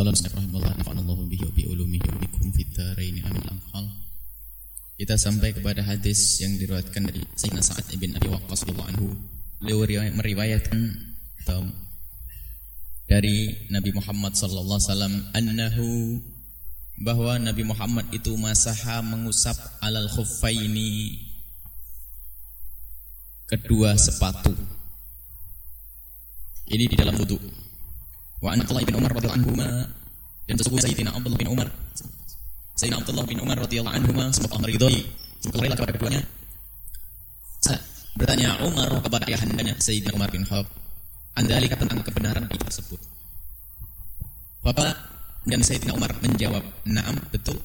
Qala rahimahullah nafa'anallahu bihi wa bi ulumihi wa bikum Kita sampai kepada hadis yang diriwayatkan dari Sayyidina Sa'ad bin Abi Waqqas radhiyallahu anhu. Beliau meriwayatkan dari Nabi Muhammad sallallahu alaihi wasallam annahu bahwa Nabi Muhammad itu masaha mengusap alal khuffaini kedua sepatu. Ini di dalam wudu. Wa an Abdullah bin Umar radhiyallahu anhu dan sesungguhnya Sayyidina Abdullah bin Umar. Sayyidina Abdullah bin Umar radhiyallahu anhu semoga Allah meridhai semoga rela kepada keduanya. Bertanya Umar kepada ayahandanya Sayyidina Umar bin Khattab? Andalika tentang kebenaran itu tersebut. Bapak dan Sayyidina Umar menjawab Naam betul.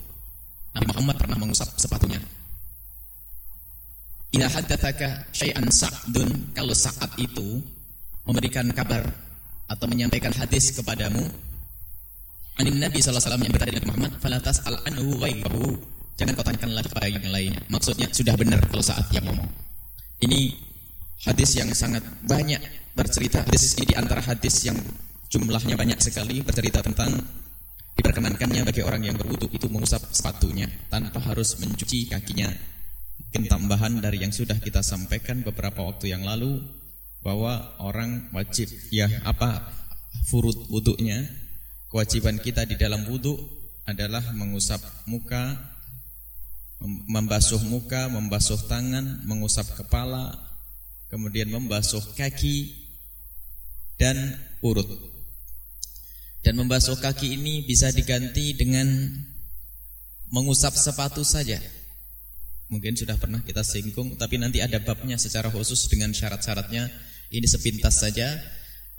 Nabi Muhammad pernah mengusap sepatunya. Ila haddatsaka syai'an sa'dun kalau saat itu memberikan kabar atau menyampaikan hadis kepadamu. Anin Nabi wasallam yang berkata dengan Muhammad falatas al anhu ghaibahu. Jangan kau tanyakan lagi kepada yang lainnya. Maksudnya sudah benar kalau saat dia ngomong. Ini hadis yang sangat banyak bercerita. Hadis ini di antara hadis yang jumlahnya banyak sekali bercerita tentang diperkenankannya bagi orang yang berwudu itu mengusap sepatunya tanpa harus mencuci kakinya. Mungkin tambahan dari yang sudah kita sampaikan beberapa waktu yang lalu bahwa orang wajib. Ya apa furud wuduknya? Kewajiban kita di dalam wudhu adalah mengusap muka membasuh muka membasuh tangan mengusap kepala kemudian membasuh kaki dan urut. Dan membasuh kaki ini bisa diganti dengan mengusap sepatu saja. Mungkin sudah pernah kita singgung tapi nanti ada babnya secara khusus dengan syarat-syaratnya ini sepintas saja.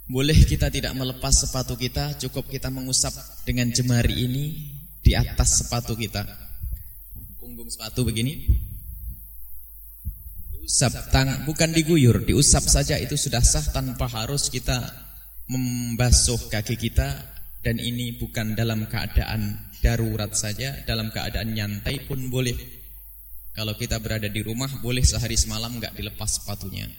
Boleh kita tidak melepas sepatu kita, cukup kita mengusap dengan jemari ini di atas sepatu kita. Punggung sepatu begini. Usap tang bukan diguyur, diusap saja itu sudah sah tanpa harus kita membasuh kaki kita dan ini bukan dalam keadaan darurat saja, dalam keadaan nyantai pun boleh. Kalau kita berada di rumah boleh sehari semalam nggak dilepas sepatunya.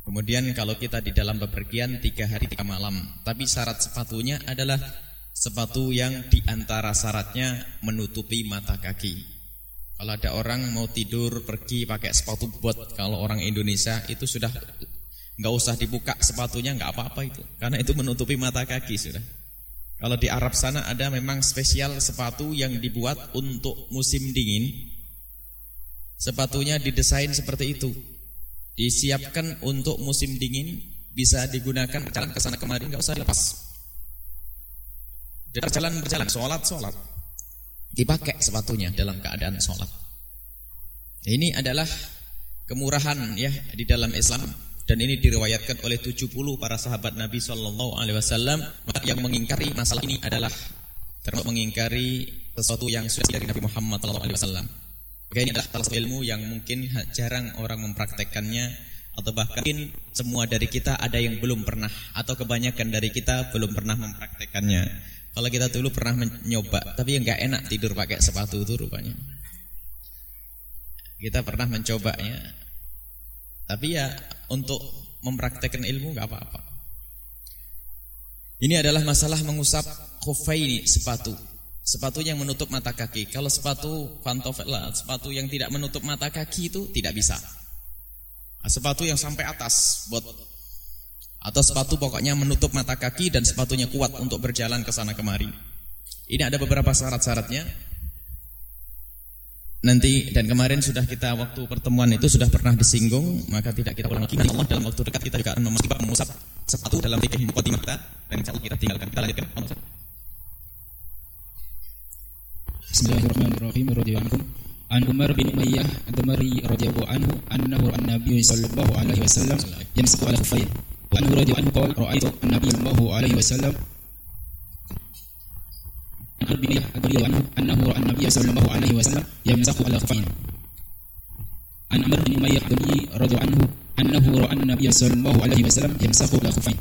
Kemudian kalau kita di dalam bepergian tiga hari tiga malam, tapi syarat sepatunya adalah sepatu yang di antara syaratnya menutupi mata kaki. Kalau ada orang mau tidur pergi pakai sepatu bot, kalau orang Indonesia itu sudah nggak usah dibuka sepatunya nggak apa-apa itu, karena itu menutupi mata kaki sudah. Kalau di Arab sana ada memang spesial sepatu yang dibuat untuk musim dingin. Sepatunya didesain seperti itu disiapkan untuk musim dingin bisa digunakan jalan ke sana kemari nggak usah dilepas. Berjalan berjalan sholat sholat. Dipakai sepatunya dalam keadaan sholat. Ini adalah kemurahan ya di dalam Islam. Dan ini diriwayatkan oleh 70 para sahabat Nabi Shallallahu Alaihi Wasallam. Yang mengingkari masalah ini adalah termasuk mengingkari sesuatu yang sudah dari Nabi Muhammad Shallallahu Alaihi Wasallam maka ini adalah salah ilmu yang mungkin jarang orang mempraktekkannya atau bahkan mungkin semua dari kita ada yang belum pernah atau kebanyakan dari kita belum pernah mempraktekkannya. Kalau kita dulu pernah mencoba, tapi yang nggak enak tidur pakai sepatu itu rupanya. Kita pernah mencobanya, tapi ya untuk mempraktekkan ilmu nggak apa-apa. Ini adalah masalah mengusap khufaini sepatu Sepatu yang menutup mata kaki. Kalau sepatu pantofel sepatu yang tidak menutup mata kaki itu tidak bisa. Nah, sepatu yang sampai atas buat atau sepatu pokoknya menutup mata kaki dan sepatunya kuat untuk berjalan ke sana kemari. Ini ada beberapa syarat-syaratnya. Nanti dan kemarin sudah kita waktu pertemuan itu sudah pernah disinggung, maka tidak kita ulang lagi. Allah dalam waktu dekat kita juga akan memasuki mengusap sepatu dalam fikih mukadimah dan insyaallah kita tinggalkan. Kita lanjutkan. Bismillahirrahmanirrahim radhiyallahu anhu An Umar bin Umayyah Ad-Damari radhiyallahu anhu annahu an-nabiy sallallahu alaihi wasallam yamsahu ala khuffayn wa anhu radhiyallahu anhu qala ra'aytu an-nabiy sallallahu alaihi wasallam An bin Umayyah radhiyallahu anhu annahu ra'a an-nabiy sallallahu alaihi wasallam yamsahu ala khuffayn An Umar bin Umayyah radhiyallahu anhu annahu ra'a an-nabiy sallallahu alaihi wasallam yamsahu ala khuffayn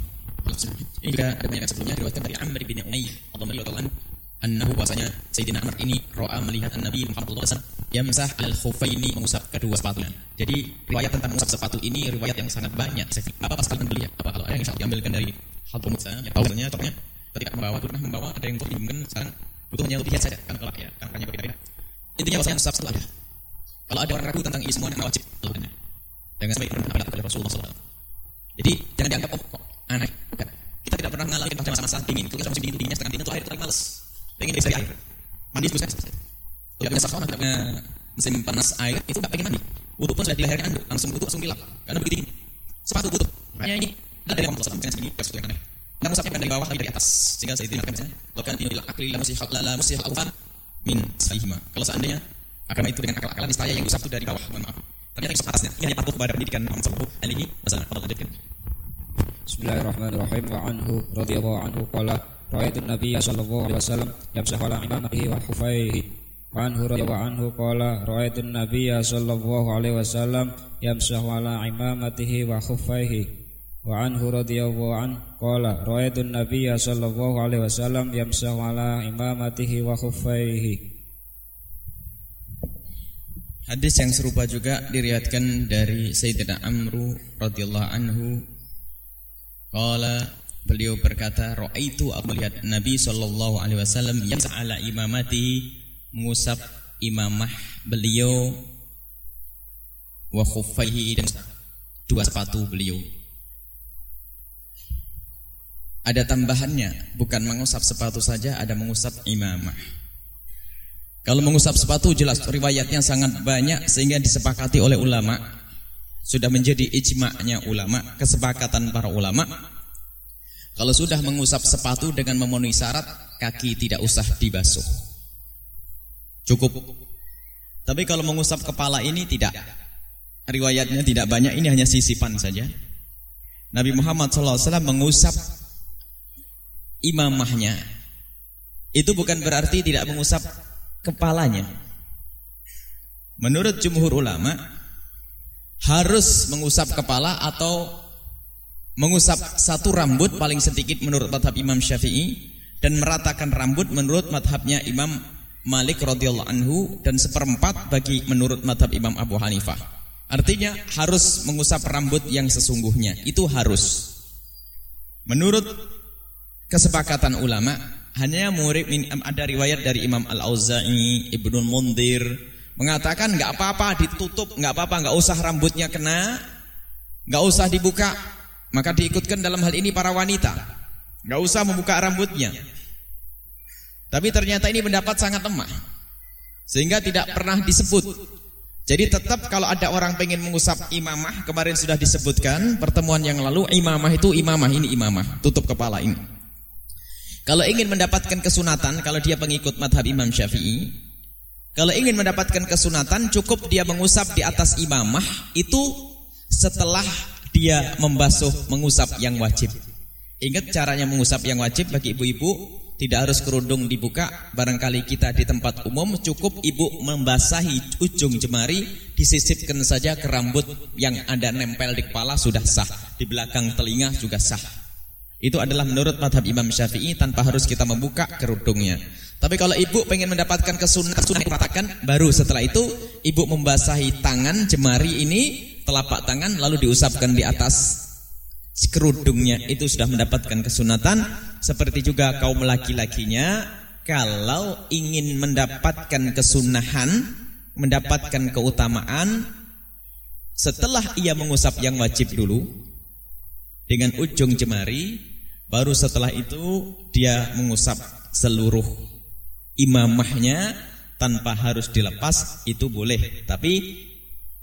Ini juga ada banyak sebelumnya diriwayatkan dari Amr bin Umayyah radhiyallahu anhu annahu bahwasanya Sayyidina Amr ini ro'a melihat Nabi Muhammad SAW yamsah al khufaini mengusap kedua sepatunya. Jadi riwayat tentang mengusap sepatu ini riwayat yang sangat banyak. Apa pas kalian beli ya? Apa kalau ada yang diambilkan dari hal pemutsa, ya tahu contohnya ketika membawa pernah membawa ada yang butuh mungkin sekarang butuh hanya untuk saja karena kelak ya karena berbeda-beda intinya bahwasanya musaf itu ada. Kalau ada orang ragu tentang ini semua wajib melakukannya jangan sampai ada oleh Rasulullah SAW jadi jangan dianggap oh kok aneh. Kita tidak pernah mengalami masa-masa dingin. Kalau musim dingin dinginnya setengah dingin itu air itu males pengen dari air mandi itu kan tidak punya sauna tidak punya musim panas air itu tidak pengen mandi wudhu pun sudah di lehernya anduk langsung wudhu langsung dilap karena begitu sepatu butuh makanya ini dari Muhammad SAW segini sesuatu yang aneh Nah, musafnya bukan dari bawah tapi dari atas. Sehingga saya tidak misalnya, lakukan ini bil akli la musihal la musihal alfan min sahihima. Kalau seandainya agama itu dengan akal-akalan niscaya yang usaf itu dari bawah, mohon maaf. Ternyata yang atasnya ini hanya patuh kepada pendidikan Muhammad sallallahu alaihi wasallam. Allah lanjutkan. Bismillahirrahmanirrahim wa anhu radhiyallahu anhu qala an-nabiy sallallahu alaihi wasallam yamsahu ala imamatihi wa khufaihi. Wa anhu radhiyallahu anhu qala ra'aytu an-nabiy sallallahu alaihi wasallam yamsahu ala imamatihi wa khufaihi. Wa anhu radhiyallahu an qala ra'aytu an-nabiyya sallallahu alaihi wasallam yamsahu ala imamatihi wa khuffaihi Hadis yang serupa juga diriatkan dari Sayyidina Amru radhiyallahu anhu. Qala beliau berkata raaitu aku melihat Nabi sallallahu alaihi wasallam yang ala imamati mengusap imamah beliau wa dan dua sepatu beliau ada tambahannya, bukan mengusap sepatu saja, ada mengusap imamah. Kalau mengusap sepatu jelas riwayatnya sangat banyak sehingga disepakati oleh ulama. Sudah menjadi ijma'nya ulama, kesepakatan para ulama. Kalau sudah mengusap sepatu dengan memenuhi syarat, kaki tidak usah dibasuh. Cukup. Tapi kalau mengusap kepala ini tidak. Riwayatnya tidak banyak, ini hanya sisipan saja. Nabi Muhammad SAW mengusap imamahnya itu bukan berarti tidak mengusap kepalanya. Menurut jumhur ulama harus mengusap kepala atau mengusap satu rambut paling sedikit menurut madhab Imam Syafi'i dan meratakan rambut menurut madhabnya Imam Malik radhiyallahu anhu dan seperempat bagi menurut madhab Imam Abu Hanifah. Artinya harus mengusap rambut yang sesungguhnya itu harus. Menurut kesepakatan ulama hanya murid ada riwayat dari Imam Al-Auza'i, Ibnu Mundir mengatakan nggak apa-apa ditutup, nggak apa-apa, nggak usah rambutnya kena, nggak usah dibuka. Maka diikutkan dalam hal ini para wanita, nggak usah membuka rambutnya. Tapi ternyata ini pendapat sangat lemah, sehingga tidak pernah disebut. Jadi tetap kalau ada orang pengen mengusap imamah, kemarin sudah disebutkan pertemuan yang lalu imamah itu imamah ini imamah, tutup kepala ini. Kalau ingin mendapatkan kesunatan, kalau dia pengikut madhab Imam Syafi'i, kalau ingin mendapatkan kesunatan, cukup dia mengusap di atas imamah, itu setelah dia membasuh mengusap yang wajib. Ingat caranya mengusap yang wajib bagi ibu-ibu, tidak harus kerudung dibuka, barangkali kita di tempat umum, cukup ibu membasahi ujung jemari, disisipkan saja ke rambut yang ada nempel di kepala, sudah sah. Di belakang telinga juga sah. Itu adalah menurut madhab Imam Syafi'i tanpa harus kita membuka kerudungnya. Tapi kalau ibu pengen mendapatkan kesunahan katakan baru setelah itu ibu membasahi tangan jemari ini telapak tangan lalu diusapkan di atas kerudungnya itu sudah mendapatkan kesunatan seperti juga kaum laki-lakinya kalau ingin mendapatkan kesunahan mendapatkan keutamaan setelah ia mengusap yang wajib dulu dengan ujung jemari Baru setelah itu dia mengusap seluruh imamahnya tanpa harus dilepas itu boleh. Tapi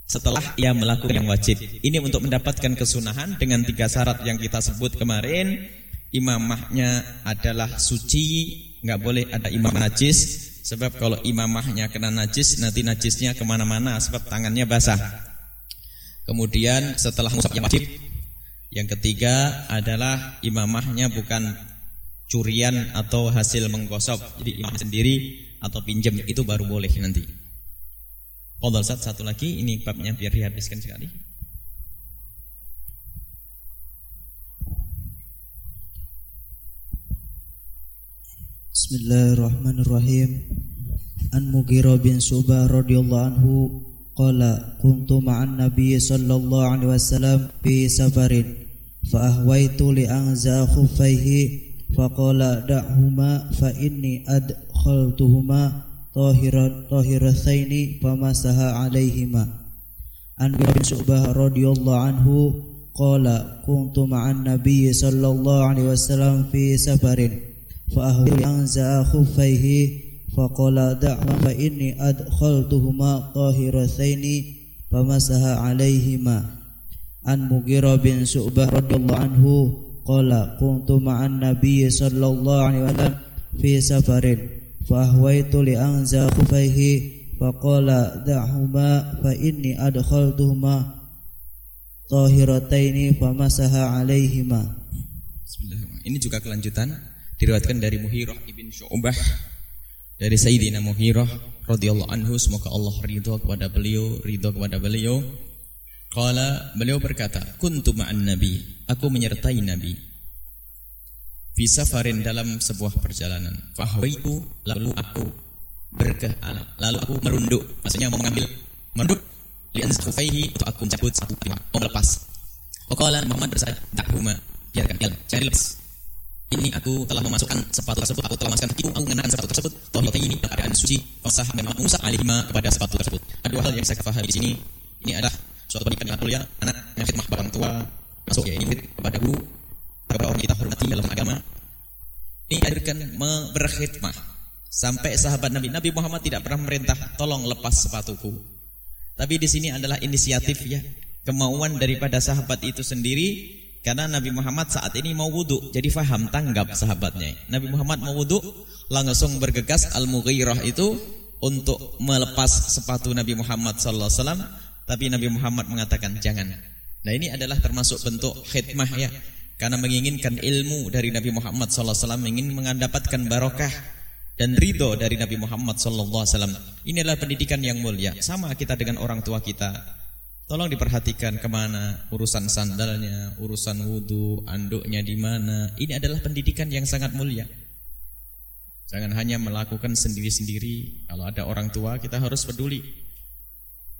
setelah ia melakukan yang wajib. Ini untuk mendapatkan kesunahan dengan tiga syarat yang kita sebut kemarin. Imamahnya adalah suci, nggak boleh ada imam najis. Sebab kalau imamahnya kena najis, nanti najisnya ke mana-mana sebab tangannya basah. Kemudian setelah mengusap yang wajib, yang ketiga adalah imamahnya bukan curian atau hasil menggosok. Jadi imam sendiri atau pinjam itu baru boleh nanti. Fadal Ustaz satu lagi, ini babnya biar dihabiskan sekali. Bismillahirrahmanirrahim. An Mughirah bin Subah radhiyallahu anhu qala kuntu ma'an nabiy sallallahu alaihi wasallam fi safarin fa ahwaitu li anza khuffaihi fa qala da'huma fa inni adkhaltuhuma tahirat tahirataini famasaha alaihima. An bin Syu'bah radhiyallahu anhu qala kuntu ma'an nabiy sallallahu alaihi wasallam fi safarin fa ahwi an khuffaihi fa qala da'ma fa inni adkhaltuhuma tahirataini famasaha alaihima. An Mughirah bin Syu'bah radhiyallahu anhu qala kuntu ma'an nabiy sallallahu alaihi wasallam fi safarin. فأهويت لأنزع خفيه فقال دعهما فإني أدخلتهما طاهرتين فمسح عليهما Bismillahirrahmanirrahim. Ini juga kelanjutan diriwayatkan dari Muhirah ibn Syu'bah dari Sayyidina Muhirah radhiyallahu anhu semoga Allah ridho kepada beliau, ridho kepada beliau. Qala beliau berkata, "Kuntu ma'an nabi." Aku menyertai Nabi. Fi safarin dalam sebuah perjalanan. Fahwaitu lalu aku berke lalu aku merunduk, maksudnya mau mengambil merunduk lian khufaihi itu aku mencabut satu lima, mau melepas. Waqala Muhammad bersabda, "Dakhuma." Biarkan, biarkan, jangan dilepas. Ini aku telah memasukkan sepatu tersebut, aku telah memasukkan itu, aku mengenakan sepatu tersebut. Tohiyata ini keadaan suci, fasah dan Musa alihima kepada sepatu tersebut. Ada hal yang saya fahami di sini. Ini adalah suatu pendidikan yang mulia, anak yang khidmah orang tua, masuk ya ini kepada guru, kepada orang kita hormati dalam agama. Ini dihadirkan berkhidmah. Sampai sahabat Nabi Nabi Muhammad tidak pernah memerintah tolong lepas sepatuku. Tapi di sini adalah inisiatif ya, kemauan daripada sahabat itu sendiri karena Nabi Muhammad saat ini mau wudhu, jadi faham tanggap sahabatnya. Nabi Muhammad mau wudhu, langsung bergegas Al-Mughirah itu untuk melepas sepatu Nabi Muhammad sallallahu alaihi wasallam, tapi Nabi Muhammad mengatakan jangan. Nah ini adalah termasuk bentuk khidmah ya, karena menginginkan ilmu dari Nabi Muhammad wasallam, ingin mendapatkan barokah dan ridho dari Nabi Muhammad sallallahu alaihi wasallam. Ini adalah pendidikan yang mulia. Sama kita dengan orang tua kita. Tolong diperhatikan ke mana urusan sandalnya, urusan wudhu, anduknya di mana. Ini adalah pendidikan yang sangat mulia. Jangan hanya melakukan sendiri-sendiri. Kalau ada orang tua, kita harus peduli.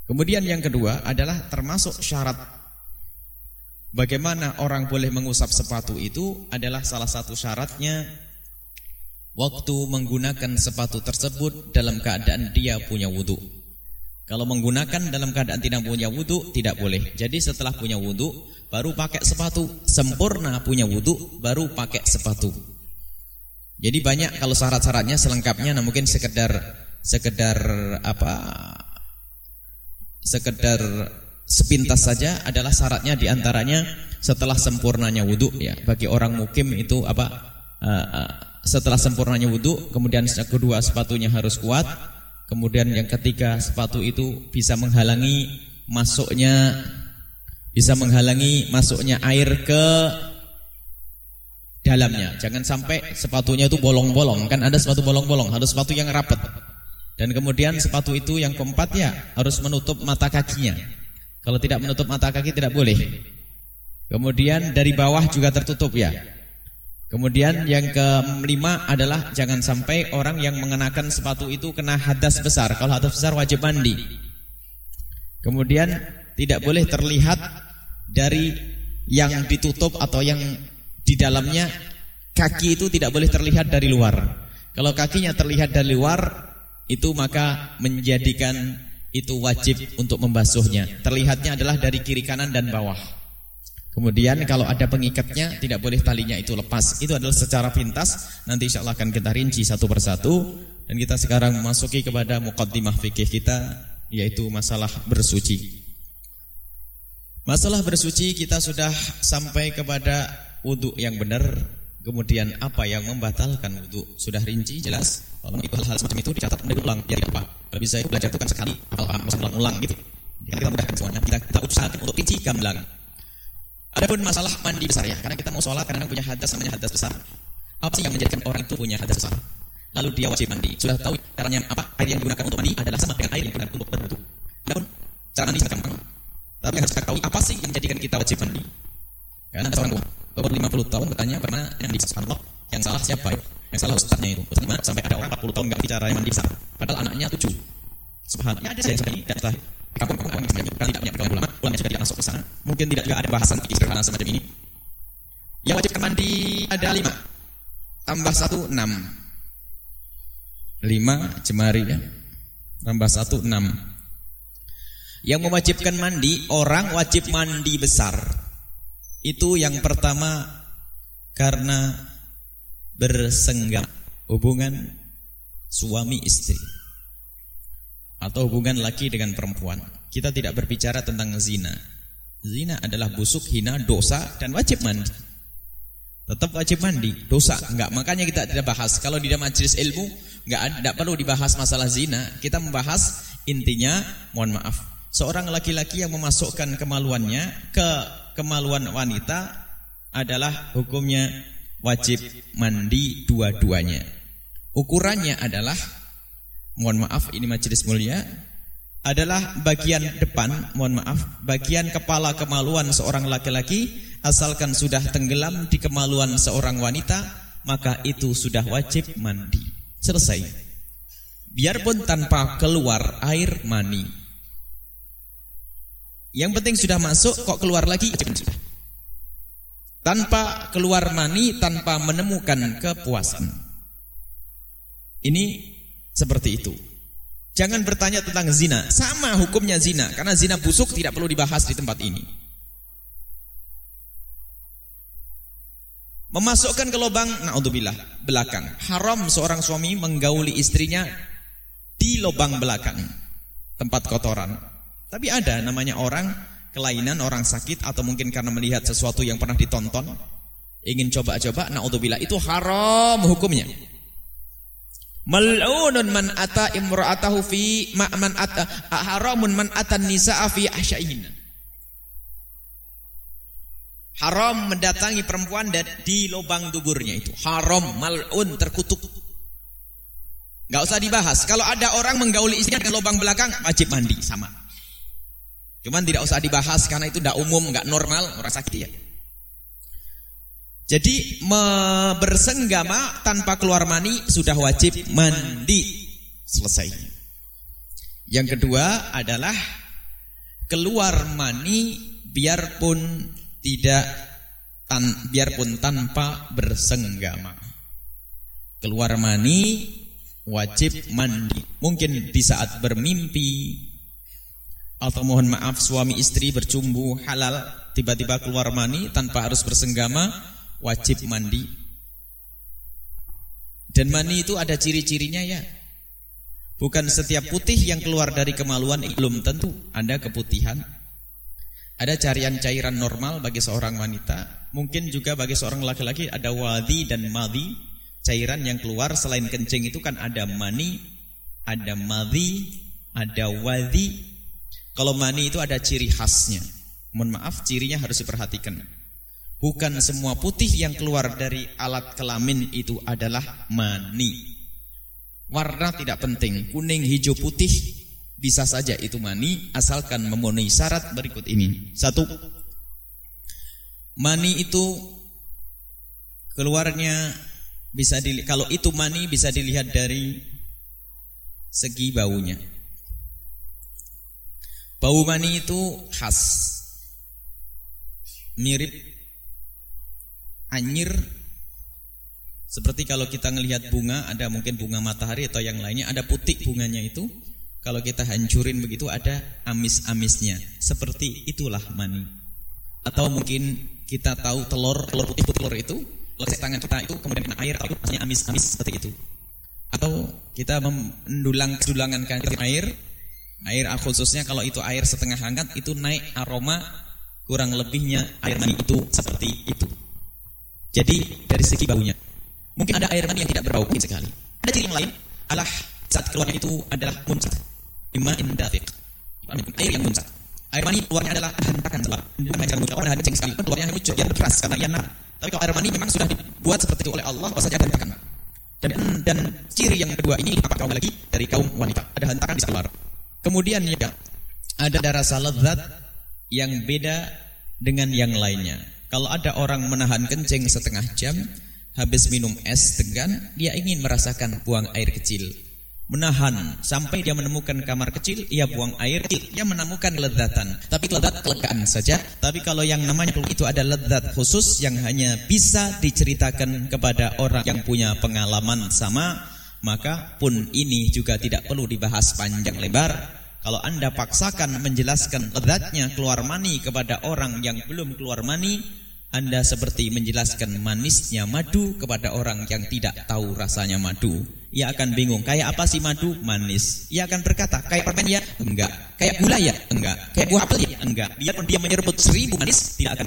Kemudian yang kedua adalah termasuk syarat bagaimana orang boleh mengusap sepatu itu adalah salah satu syaratnya waktu menggunakan sepatu tersebut dalam keadaan dia punya wudhu. Kalau menggunakan dalam keadaan tidak punya wudhu tidak boleh. Jadi setelah punya wudhu baru pakai sepatu. Sempurna punya wudhu baru pakai sepatu. Jadi banyak kalau syarat-syaratnya selengkapnya, nah mungkin sekedar sekedar apa? Sekedar sepintas saja adalah syaratnya di antaranya setelah sempurnanya wudhu ya. Bagi orang mukim itu apa? Uh, uh, setelah sempurnanya wudhu, kemudian kedua sepatunya harus kuat Kemudian yang ketiga sepatu itu bisa menghalangi masuknya bisa menghalangi masuknya air ke dalamnya. Jangan sampai sepatunya itu bolong-bolong. Kan ada sepatu bolong-bolong, harus sepatu yang rapat. Dan kemudian sepatu itu yang keempat ya harus menutup mata kakinya. Kalau tidak menutup mata kaki tidak boleh. Kemudian dari bawah juga tertutup ya. Kemudian yang kelima adalah jangan sampai orang yang mengenakan sepatu itu kena hadas besar. Kalau hadas besar wajib mandi. Kemudian tidak boleh terlihat dari yang ditutup atau yang di dalamnya kaki itu tidak boleh terlihat dari luar. Kalau kakinya terlihat dari luar itu maka menjadikan itu wajib untuk membasuhnya. Terlihatnya adalah dari kiri kanan dan bawah. Kemudian kalau ada pengikatnya tidak boleh talinya itu lepas. Itu adalah secara pintas. Nanti insya Allah akan kita rinci satu persatu. Dan kita sekarang memasuki kepada muqaddimah fikih kita yaitu masalah bersuci. Masalah bersuci kita sudah sampai kepada wudhu yang benar. Kemudian apa yang membatalkan wudhu sudah rinci jelas. Kalau itu hal-hal semacam itu dicatat dan diulang biar apa. Kalau bisa itu belajar itu kan sekali hafal paham ulang-ulang gitu. Kita, kita mudahkan semuanya. Kita, kita usahakan untuk rinci gamblang. Adapun masalah mandi besar ya, karena kita mau sholat karena punya hadas namanya hadas besar. Apa sih yang menjadikan orang itu punya hadas besar? Lalu dia wajib mandi. Sudah tahu caranya apa? Air yang digunakan untuk mandi adalah sama dengan air yang digunakan untuk berwudu. Adapun cara mandi sangat gampang. Tapi harus kita tahu apa sih yang menjadikan kita wajib mandi? Karena ada seorang baru 50 tahun bertanya pernah yang di Allah, yang salah siapa ya? Yang salah ustaznya itu. Ustaz sampai ada orang 40 tahun nggak bicara yang mandi besar. Padahal anaknya 7. Subhanallah. Ya, ada yang seperti ini dan setelah kampung-kampung yang semacam kan tidak punya pegangan ulama, ulama juga tidak masuk ke sana. Mungkin tidak juga ada bahasan sederhana semacam ini. Yang wajib mandi ada lima. tambah satu enam. Lima jemari ya. Tambah satu enam. Yang mewajibkan mandi, orang wajib mandi besar. Itu yang pertama karena bersenggama hubungan suami istri atau hubungan laki dengan perempuan. Kita tidak berbicara tentang zina. Zina adalah busuk, hina, dosa dan wajib mandi. Tetap wajib mandi, dosa enggak. Makanya kita tidak bahas. Kalau di dalam majelis ilmu enggak tidak perlu dibahas masalah zina. Kita membahas intinya, mohon maaf, seorang laki-laki yang memasukkan kemaluannya ke kemaluan wanita adalah hukumnya wajib mandi dua-duanya. Ukurannya adalah mohon maaf ini majelis mulia adalah bagian depan, mohon maaf, bagian kepala kemaluan seorang laki-laki asalkan sudah tenggelam di kemaluan seorang wanita, maka itu sudah wajib mandi. Selesai. Biarpun tanpa keluar air mani. Yang penting sudah masuk kok keluar lagi Tanpa keluar mani, tanpa menemukan kepuasan. Ini seperti itu. Jangan bertanya tentang zina. Sama hukumnya zina. Karena zina busuk tidak perlu dibahas di tempat ini. Memasukkan ke lubang, naudzubillah, belakang. Haram seorang suami menggauli istrinya di lubang belakang. Tempat kotoran. Tapi ada namanya orang kelainan, orang sakit atau mungkin karena melihat sesuatu yang pernah ditonton, ingin coba-coba, naudzubillah itu haram hukumnya. Mal'unun man ata imra'atahu fi man ata haramun man ata nisa'a fi. Haram mendatangi perempuan di lubang tuburnya itu. Haram, mal'un, terkutuk. Gak usah dibahas. Kalau ada orang menggauli istrinya dengan lubang belakang, wajib mandi sama. Cuman tidak usah dibahas karena itu tidak umum, nggak normal orang sakit ya. Jadi bersenggama tanpa keluar mani sudah wajib mandi. Selesai. Yang kedua adalah keluar mani biarpun tidak tan, biarpun tanpa bersenggama. Keluar mani wajib mandi. Mungkin di saat bermimpi atau mohon maaf suami istri bercumbu halal tiba-tiba keluar mani tanpa harus bersenggama wajib mandi. Dan mani itu ada ciri-cirinya ya. Bukan setiap putih yang keluar dari kemaluan belum tentu ada keputihan. Ada carian cairan normal bagi seorang wanita mungkin juga bagi seorang laki-laki ada wadi dan madhi cairan yang keluar selain kencing itu kan ada mani ada madhi ada wadi kalau mani itu ada ciri khasnya. Mohon maaf, cirinya harus diperhatikan. Bukan semua putih yang keluar dari alat kelamin itu adalah mani. Warna tidak penting, kuning, hijau, putih bisa saja itu mani asalkan memenuhi syarat berikut ini. Satu, mani itu keluarnya bisa dilihat kalau itu mani bisa dilihat dari segi baunya. Bau mani itu khas. Mirip anyir. Seperti kalau kita ngelihat bunga ada mungkin bunga matahari atau yang lainnya ada putih bunganya itu. Kalau kita hancurin begitu ada amis-amisnya. Seperti itulah mani. Atau mungkin kita tahu telur telur putih telur itu letak tangan kita itu kemudian kena air itu amis-amis seperti itu. Atau kita mendulang dulangankan air Air khususnya kalau itu air setengah hangat itu naik aroma kurang lebihnya air mani itu seperti itu. Jadi dari segi baunya. Mungkin ada air mani yang tidak berbau mungkin sekali. Ada ciri yang lain adalah saat keluarnya itu adalah muncrat. Ima indafiq. Air yang muncrat. Air mani keluarnya adalah hentakan sebab hanya muncrat, orang kencing sekali. Keluarnya muncrat, yang keras karena ia nar. Tapi kalau air mani memang sudah dibuat seperti itu oleh Allah, apa saja hentakan. Dan, dan ciri yang kedua ini apa kaum lagi dari kaum wanita. Ada hentakan bisa keluar. Kemudian ya, ada rasa lezat yang beda dengan yang lainnya. Kalau ada orang menahan kencing setengah jam, habis minum es tegan, dia ingin merasakan buang air kecil. menahan sampai dia menemukan kamar kecil, ia buang air kecil, dia menemukan lezatan. Tapi lezat kelegaan saja. Tapi kalau yang namanya itu ada lezat khusus yang hanya bisa diceritakan kepada orang yang punya pengalaman sama, maka pun ini juga tidak perlu dibahas panjang lebar. Kalau Anda paksakan menjelaskan lezatnya keluar mani kepada orang yang belum keluar mani, anda seperti menjelaskan manisnya madu kepada orang yang tidak tahu rasanya madu. Ia akan bingung, kayak apa sih madu? Manis. Ia akan berkata, kayak permen ya? Enggak. Kayak gula ya? Enggak. Kayak buah apel ya? Enggak. Biarpun dia menyerbut seribu manis, tidak akan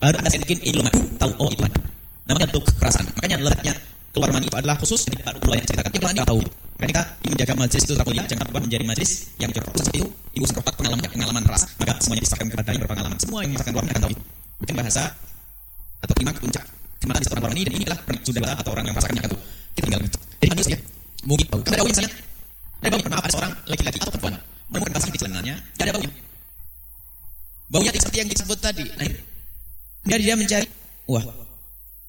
Baru Anda mungkin ini madu, tahu, oh itu madu. Namanya untuk kekerasan. Makanya letaknya keluar mani itu adalah khusus jadi baru keluar yang ceritakan. Yang lain tahu. Ketika menjaga majlis itu terpulia, jangan lupa menjadi majlis yang cerita seperti itu. Ibu semprotak pengalaman, pengalaman ras. Maka semuanya diserahkan kepada yang berpengalaman. Semua yang merasakan luar akan tahu itu. Mungkin bahasa atau klimaks puncak kematian seorang orang ini dan inilah sudah atau orang yang merasakannya itu kita tinggal gitu. Jadi manusia mungkin bau. Karena baunya misalnya. Ada baunya. Maaf ada seorang laki-laki atau perempuan menemukan basah di celananya, tidak ada baunya. Baunya seperti yang disebut tadi. Nah, dia mencari, wah,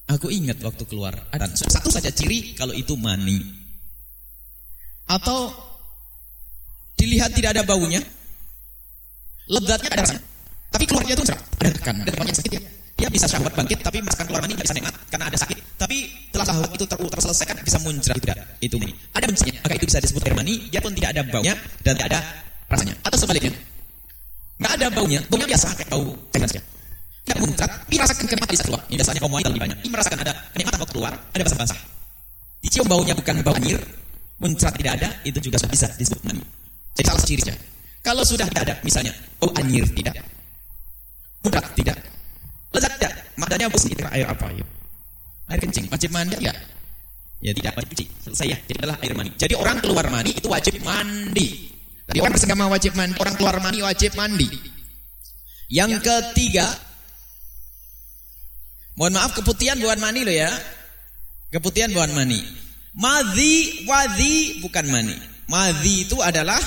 aku ingat waktu keluar. Dan satu saja ciri kalau itu mani. Atau dilihat tidak ada baunya, lezatnya ada rasanya, tapi keluarnya itu ada tekan, ada tempat yang sakit ya. Dia bisa syahwat bangkit tapi merasakan keluar mani tidak bisa nikmat karena ada sakit. Tapi setelah syahwat itu ter terselesaikan bisa muncrat. Tidak itu mani. Ada bencinya maka itu bisa disebut air mani. Dia pun tidak ada baunya dan tidak ada rasanya. Atau sebaliknya. Nggak ada baunya. Baunya biasa kayak bau saja tidak muncrat tapi rasakan kenikmatan bisa keluar ini biasanya kaum wanita lebih banyak ini merasakan ada kenikmatan waktu keluar ada basah-basah dicium baunya bukan bau anjir muncrat tidak ada itu juga sudah bisa disebut mani jadi salah cirinya kalau sudah tidak ada misalnya bau anjir tidak muncrat tidak Lezat tidak? Madanya bus itu air apa ya? Air kencing. Wajib mandi ya? Ya tidak wajib cuci. Selesai ya. Jadi adalah air mandi. Jadi orang keluar mandi itu wajib mandi. Tadi orang bersegama wajib mandi. Orang keluar mandi wajib mandi. Yang ketiga, mohon maaf keputihan bukan mani loh ya. Keputihan bukan mani. Madhi, wadhi bukan mani. Madhi itu adalah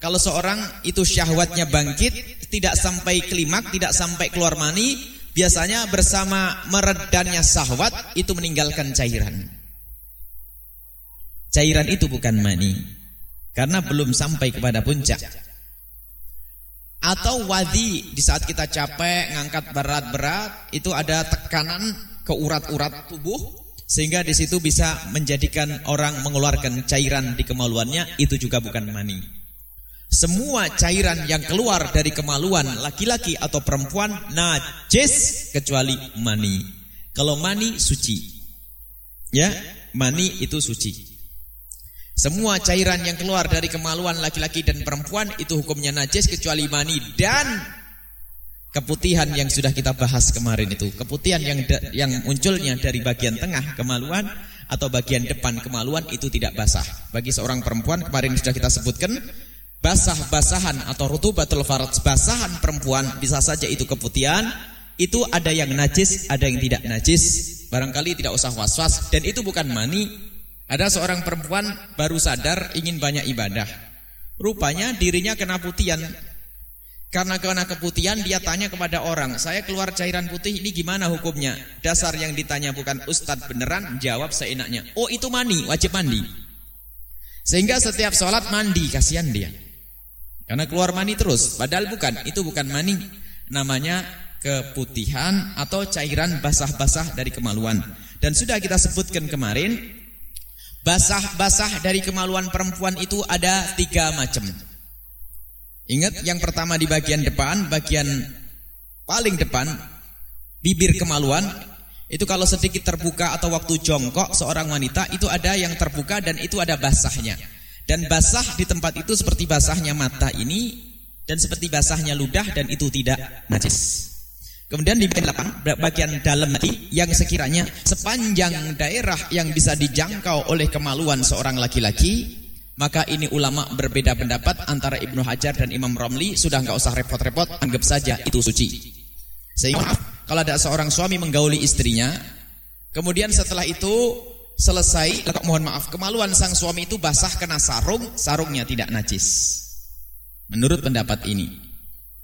kalau seorang itu syahwatnya bangkit, tidak sampai klimak, tidak sampai keluar mani, biasanya bersama meredannya sahwat itu meninggalkan cairan. Cairan itu bukan mani karena belum sampai kepada puncak. Atau wadi di saat kita capek ngangkat berat-berat itu ada tekanan ke urat-urat tubuh sehingga di situ bisa menjadikan orang mengeluarkan cairan di kemaluannya itu juga bukan mani. Semua cairan yang keluar dari kemaluan laki-laki atau perempuan najis kecuali mani. Kalau mani suci. Ya, mani itu suci. Semua cairan yang keluar dari kemaluan laki-laki dan perempuan itu hukumnya najis kecuali mani dan keputihan yang sudah kita bahas kemarin itu. Keputihan yang yang munculnya dari bagian tengah kemaluan atau bagian depan kemaluan itu tidak basah. Bagi seorang perempuan kemarin sudah kita sebutkan basah-basahan atau rutubatul faraj basahan perempuan bisa saja itu keputihan itu ada yang najis ada yang tidak najis barangkali tidak usah was-was dan itu bukan mani ada seorang perempuan baru sadar ingin banyak ibadah. Rupanya dirinya kena putihan. Karena kena keputihan dia tanya kepada orang saya keluar cairan putih ini gimana hukumnya? Dasar yang ditanya bukan ustadz beneran? Jawab seenaknya oh itu mani wajib mandi. Sehingga setiap sholat mandi kasihan dia. Karena keluar mani terus, padahal bukan, itu bukan mani. Namanya keputihan atau cairan basah-basah dari kemaluan. Dan sudah kita sebutkan kemarin, basah-basah dari kemaluan perempuan itu ada tiga macam. Ingat yang pertama di bagian depan, bagian paling depan, bibir kemaluan, itu kalau sedikit terbuka atau waktu jongkok seorang wanita, itu ada yang terbuka dan itu ada basahnya. Dan basah di tempat itu seperti basahnya mata ini dan seperti basahnya ludah dan itu tidak najis. Kemudian di bagian 8, bagian dalam nanti yang sekiranya sepanjang daerah yang bisa dijangkau oleh kemaluan seorang laki-laki, maka ini ulama berbeda pendapat antara Ibnu Hajar dan Imam Romli, sudah nggak usah repot-repot, anggap saja itu suci. Sehingga kalau ada seorang suami menggauli istrinya, kemudian setelah itu selesai, mohon maaf, kemaluan sang suami itu basah kena sarung, sarungnya tidak najis. Menurut pendapat ini,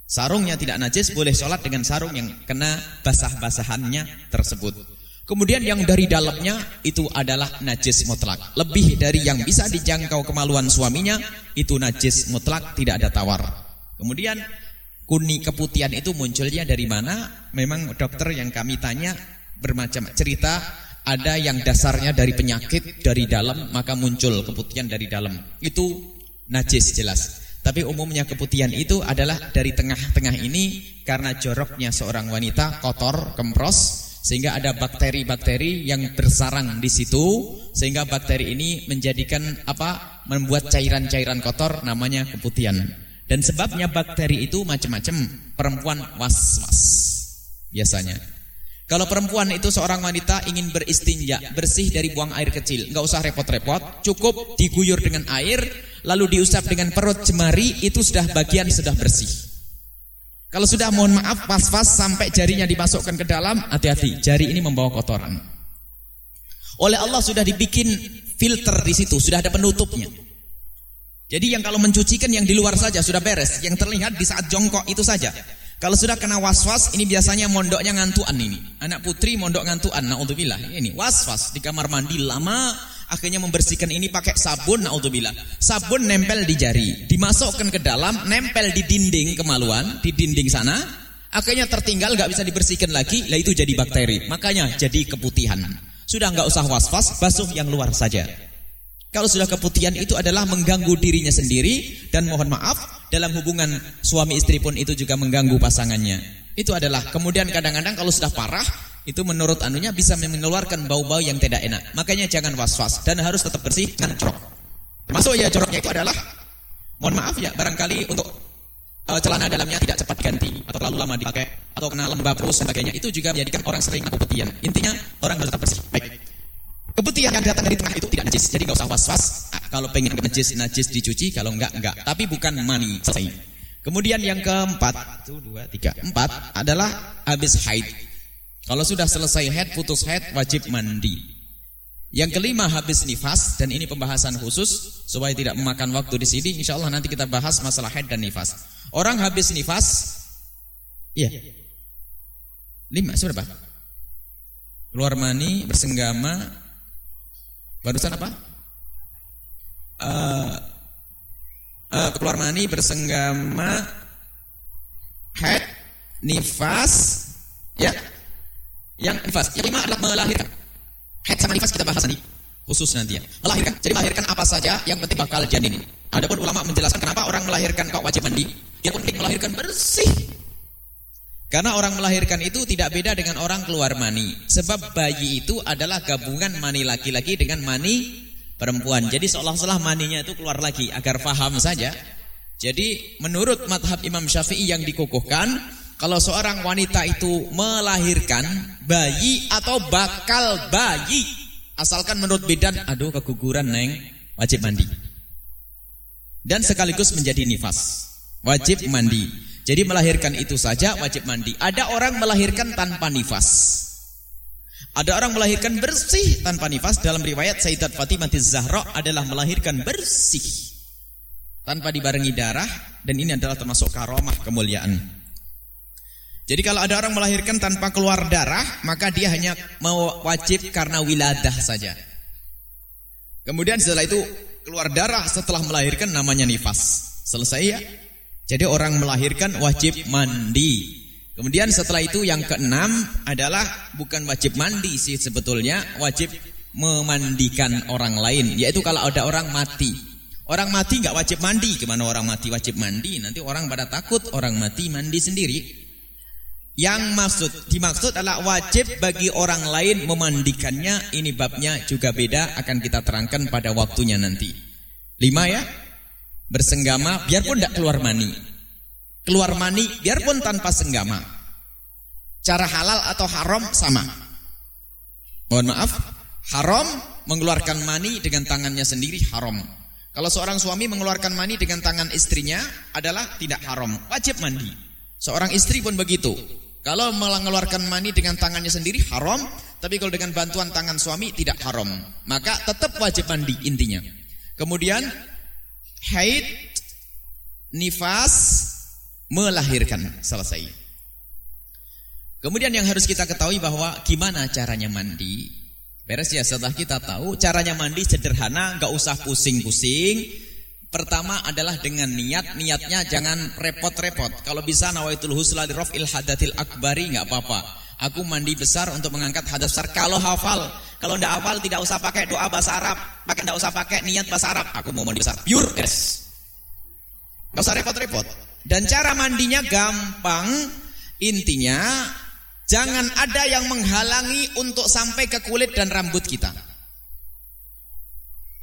sarungnya tidak najis, boleh sholat dengan sarung yang kena basah-basahannya tersebut. Kemudian yang dari dalamnya itu adalah najis mutlak. Lebih dari yang bisa dijangkau kemaluan suaminya itu najis mutlak, tidak ada tawar. Kemudian kuning keputihan itu munculnya dari mana? Memang dokter yang kami tanya bermacam cerita ada yang dasarnya dari penyakit dari dalam maka muncul keputihan dari dalam. Itu najis jelas. Tapi umumnya keputihan itu adalah dari tengah-tengah ini karena joroknya seorang wanita kotor, kempros sehingga ada bakteri-bakteri yang bersarang di situ sehingga bakteri ini menjadikan apa membuat cairan-cairan kotor namanya keputihan. Dan sebabnya bakteri itu macam-macam. Perempuan was-was biasanya kalau perempuan itu seorang wanita ingin beristinja bersih dari buang air kecil nggak usah repot-repot cukup diguyur dengan air lalu diusap dengan perut jemari itu sudah bagian sudah bersih kalau sudah mohon maaf pas-pas sampai jarinya dimasukkan ke dalam, hati-hati, jari ini membawa kotoran. Oleh Allah sudah dibikin filter di situ, sudah ada penutupnya. Jadi yang kalau mencucikan yang di luar saja sudah beres, yang terlihat di saat jongkok itu saja. Kalau sudah kena was-was, ini biasanya mondoknya ngantuan ini. Anak putri mondok ngantuan, naudzubillah. Ini was-was di kamar mandi lama, akhirnya membersihkan ini pakai sabun naudzubillah. Sabun nempel di jari, dimasukkan ke dalam, nempel di dinding kemaluan, di dinding sana, akhirnya tertinggal nggak bisa dibersihkan lagi, lah itu jadi bakteri. Makanya jadi keputihan. Sudah nggak usah was-was, basuh yang luar saja. Kalau sudah keputihan itu adalah mengganggu dirinya sendiri dan mohon maaf dalam hubungan suami istri pun itu juga mengganggu pasangannya. Itu adalah kemudian kadang-kadang kalau sudah parah itu menurut anunya bisa mengeluarkan bau-bau yang tidak enak. Makanya jangan was-was dan harus tetap bersih dan corok. Termasuk ya coroknya itu adalah mohon maaf ya barangkali untuk uh, celana dalamnya tidak cepat ganti atau terlalu lama dipakai atau kena lembab terus sebagainya itu juga menjadikan orang sering keputihan. Intinya orang harus tetap bersih. Baik. Keputihan yang datang dari tengah itu tidak najis, jadi nggak usah was-was. Nah, kalau pengen najis, najis dicuci, kalau enggak enggak. Tapi bukan mani selesai. Kemudian yang keempat, satu, dua, tiga, empat adalah habis haid. Kalau sudah selesai head, putus head, wajib mandi. Yang kelima habis nifas dan ini pembahasan khusus supaya tidak memakan waktu di sini. Insya Allah nanti kita bahas masalah head dan nifas. Orang habis nifas, iya, lima seberapa? Keluar mani, bersenggama, barusan apa? Uh, uh, keluar mani, bersenggama, head, nifas, ya. Yang nifas, yang lima adalah melahirkan. Head sama nifas kita bahas nanti khusus nanti ya. Melahirkan. Jadi melahirkan apa saja yang penting bakal janin. Adapun ulama menjelaskan kenapa orang melahirkan kok wajib mandi. Dia penting melahirkan bersih. Karena orang melahirkan itu tidak beda dengan orang keluar mani. Sebab bayi itu adalah gabungan mani laki-laki dengan mani perempuan. Jadi seolah-olah maninya itu keluar lagi agar faham saja. Jadi menurut madhab Imam Syafi'i yang dikukuhkan kalau seorang wanita itu melahirkan bayi atau bakal bayi, asalkan menurut bidan, aduh keguguran neng, wajib mandi. Dan sekaligus menjadi nifas, wajib mandi. Jadi melahirkan itu saja wajib mandi. Ada orang melahirkan tanpa nifas. Ada orang melahirkan bersih tanpa nifas. Dalam riwayat Sayyidat Fatimah Zahra adalah melahirkan bersih. Tanpa dibarengi darah. Dan ini adalah termasuk karomah kemuliaan. Jadi kalau ada orang melahirkan tanpa keluar darah, maka dia hanya mau wajib karena wiladah saja. Kemudian setelah itu keluar darah setelah melahirkan namanya nifas. Selesai ya? Jadi orang melahirkan wajib mandi. Kemudian setelah itu yang keenam adalah bukan wajib mandi sih sebetulnya, wajib memandikan orang lain. Yaitu kalau ada orang mati. Orang mati nggak wajib mandi. Gimana orang mati wajib mandi? Nanti orang pada takut orang mati mandi sendiri. Yang maksud dimaksud adalah wajib bagi orang lain memandikannya. Ini babnya juga beda akan kita terangkan pada waktunya nanti. Lima ya. Bersenggama biarpun tidak keluar mani. Keluar mani biarpun tanpa senggama. Cara halal atau haram sama. Mohon maaf, haram mengeluarkan mani dengan tangannya sendiri haram. Kalau seorang suami mengeluarkan mani dengan tangan istrinya adalah tidak haram, wajib mandi. Seorang istri pun begitu. Kalau mengeluarkan mani dengan tangannya sendiri haram, tapi kalau dengan bantuan tangan suami tidak haram. Maka tetap wajib mandi intinya. Kemudian haid, nifas, melahirkan selesai. Kemudian yang harus kita ketahui bahwa gimana caranya mandi. Beres ya setelah kita tahu caranya mandi sederhana, nggak usah pusing-pusing. Pertama adalah dengan niat, niatnya jangan repot-repot. Kalau bisa nawaitul husla rofil hadatil akbari nggak apa-apa. Aku mandi besar untuk mengangkat hadas besar. Kalau hafal, kalau tidak hafal tidak usah pakai doa bahasa Arab, pakai tidak usah pakai niat bahasa Arab. Aku mau mandi besar, pure yes. Gak usah repot-repot. Dan cara mandinya gampang. Intinya jangan ada yang menghalangi untuk sampai ke kulit dan rambut kita.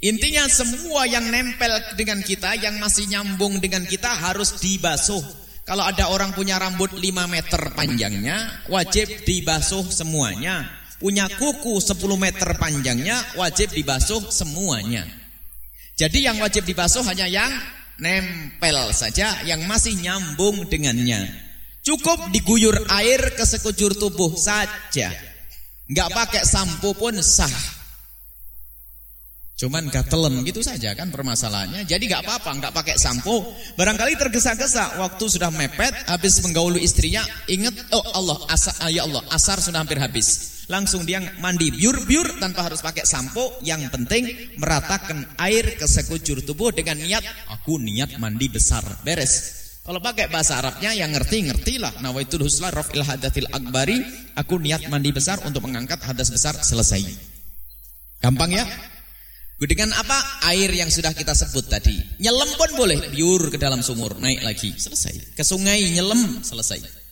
Intinya semua yang nempel dengan kita, yang masih nyambung dengan kita harus dibasuh. Kalau ada orang punya rambut 5 meter panjangnya, wajib dibasuh semuanya. Punya kuku 10 meter panjangnya, wajib dibasuh semuanya. Jadi yang wajib dibasuh hanya yang nempel saja, yang masih nyambung dengannya. Cukup diguyur air ke sekujur tubuh saja. Nggak pakai sampo pun sah. Cuman gatelem gitu saja kan permasalahannya. Jadi gak apa-apa, gak pakai sampo. Barangkali tergesa-gesa waktu sudah mepet, habis menggauli istrinya, ingat oh Allah, asar, ah, ya Allah, asar sudah hampir habis. Langsung dia mandi biur-biur tanpa harus pakai sampo. Yang penting meratakan air ke sekujur tubuh dengan niat aku niat mandi besar. Beres. Kalau pakai bahasa Arabnya yang ngerti lah. Nawaitul husla rafil hadatil akbari. Aku niat mandi besar untuk mengangkat hadas besar selesai. Gampang ya? Dengan apa? Air yang sudah kita sebut tadi. Nyelam pun boleh, biur ke dalam sumur, naik lagi, selesai. Ke sungai nyelam, selesai.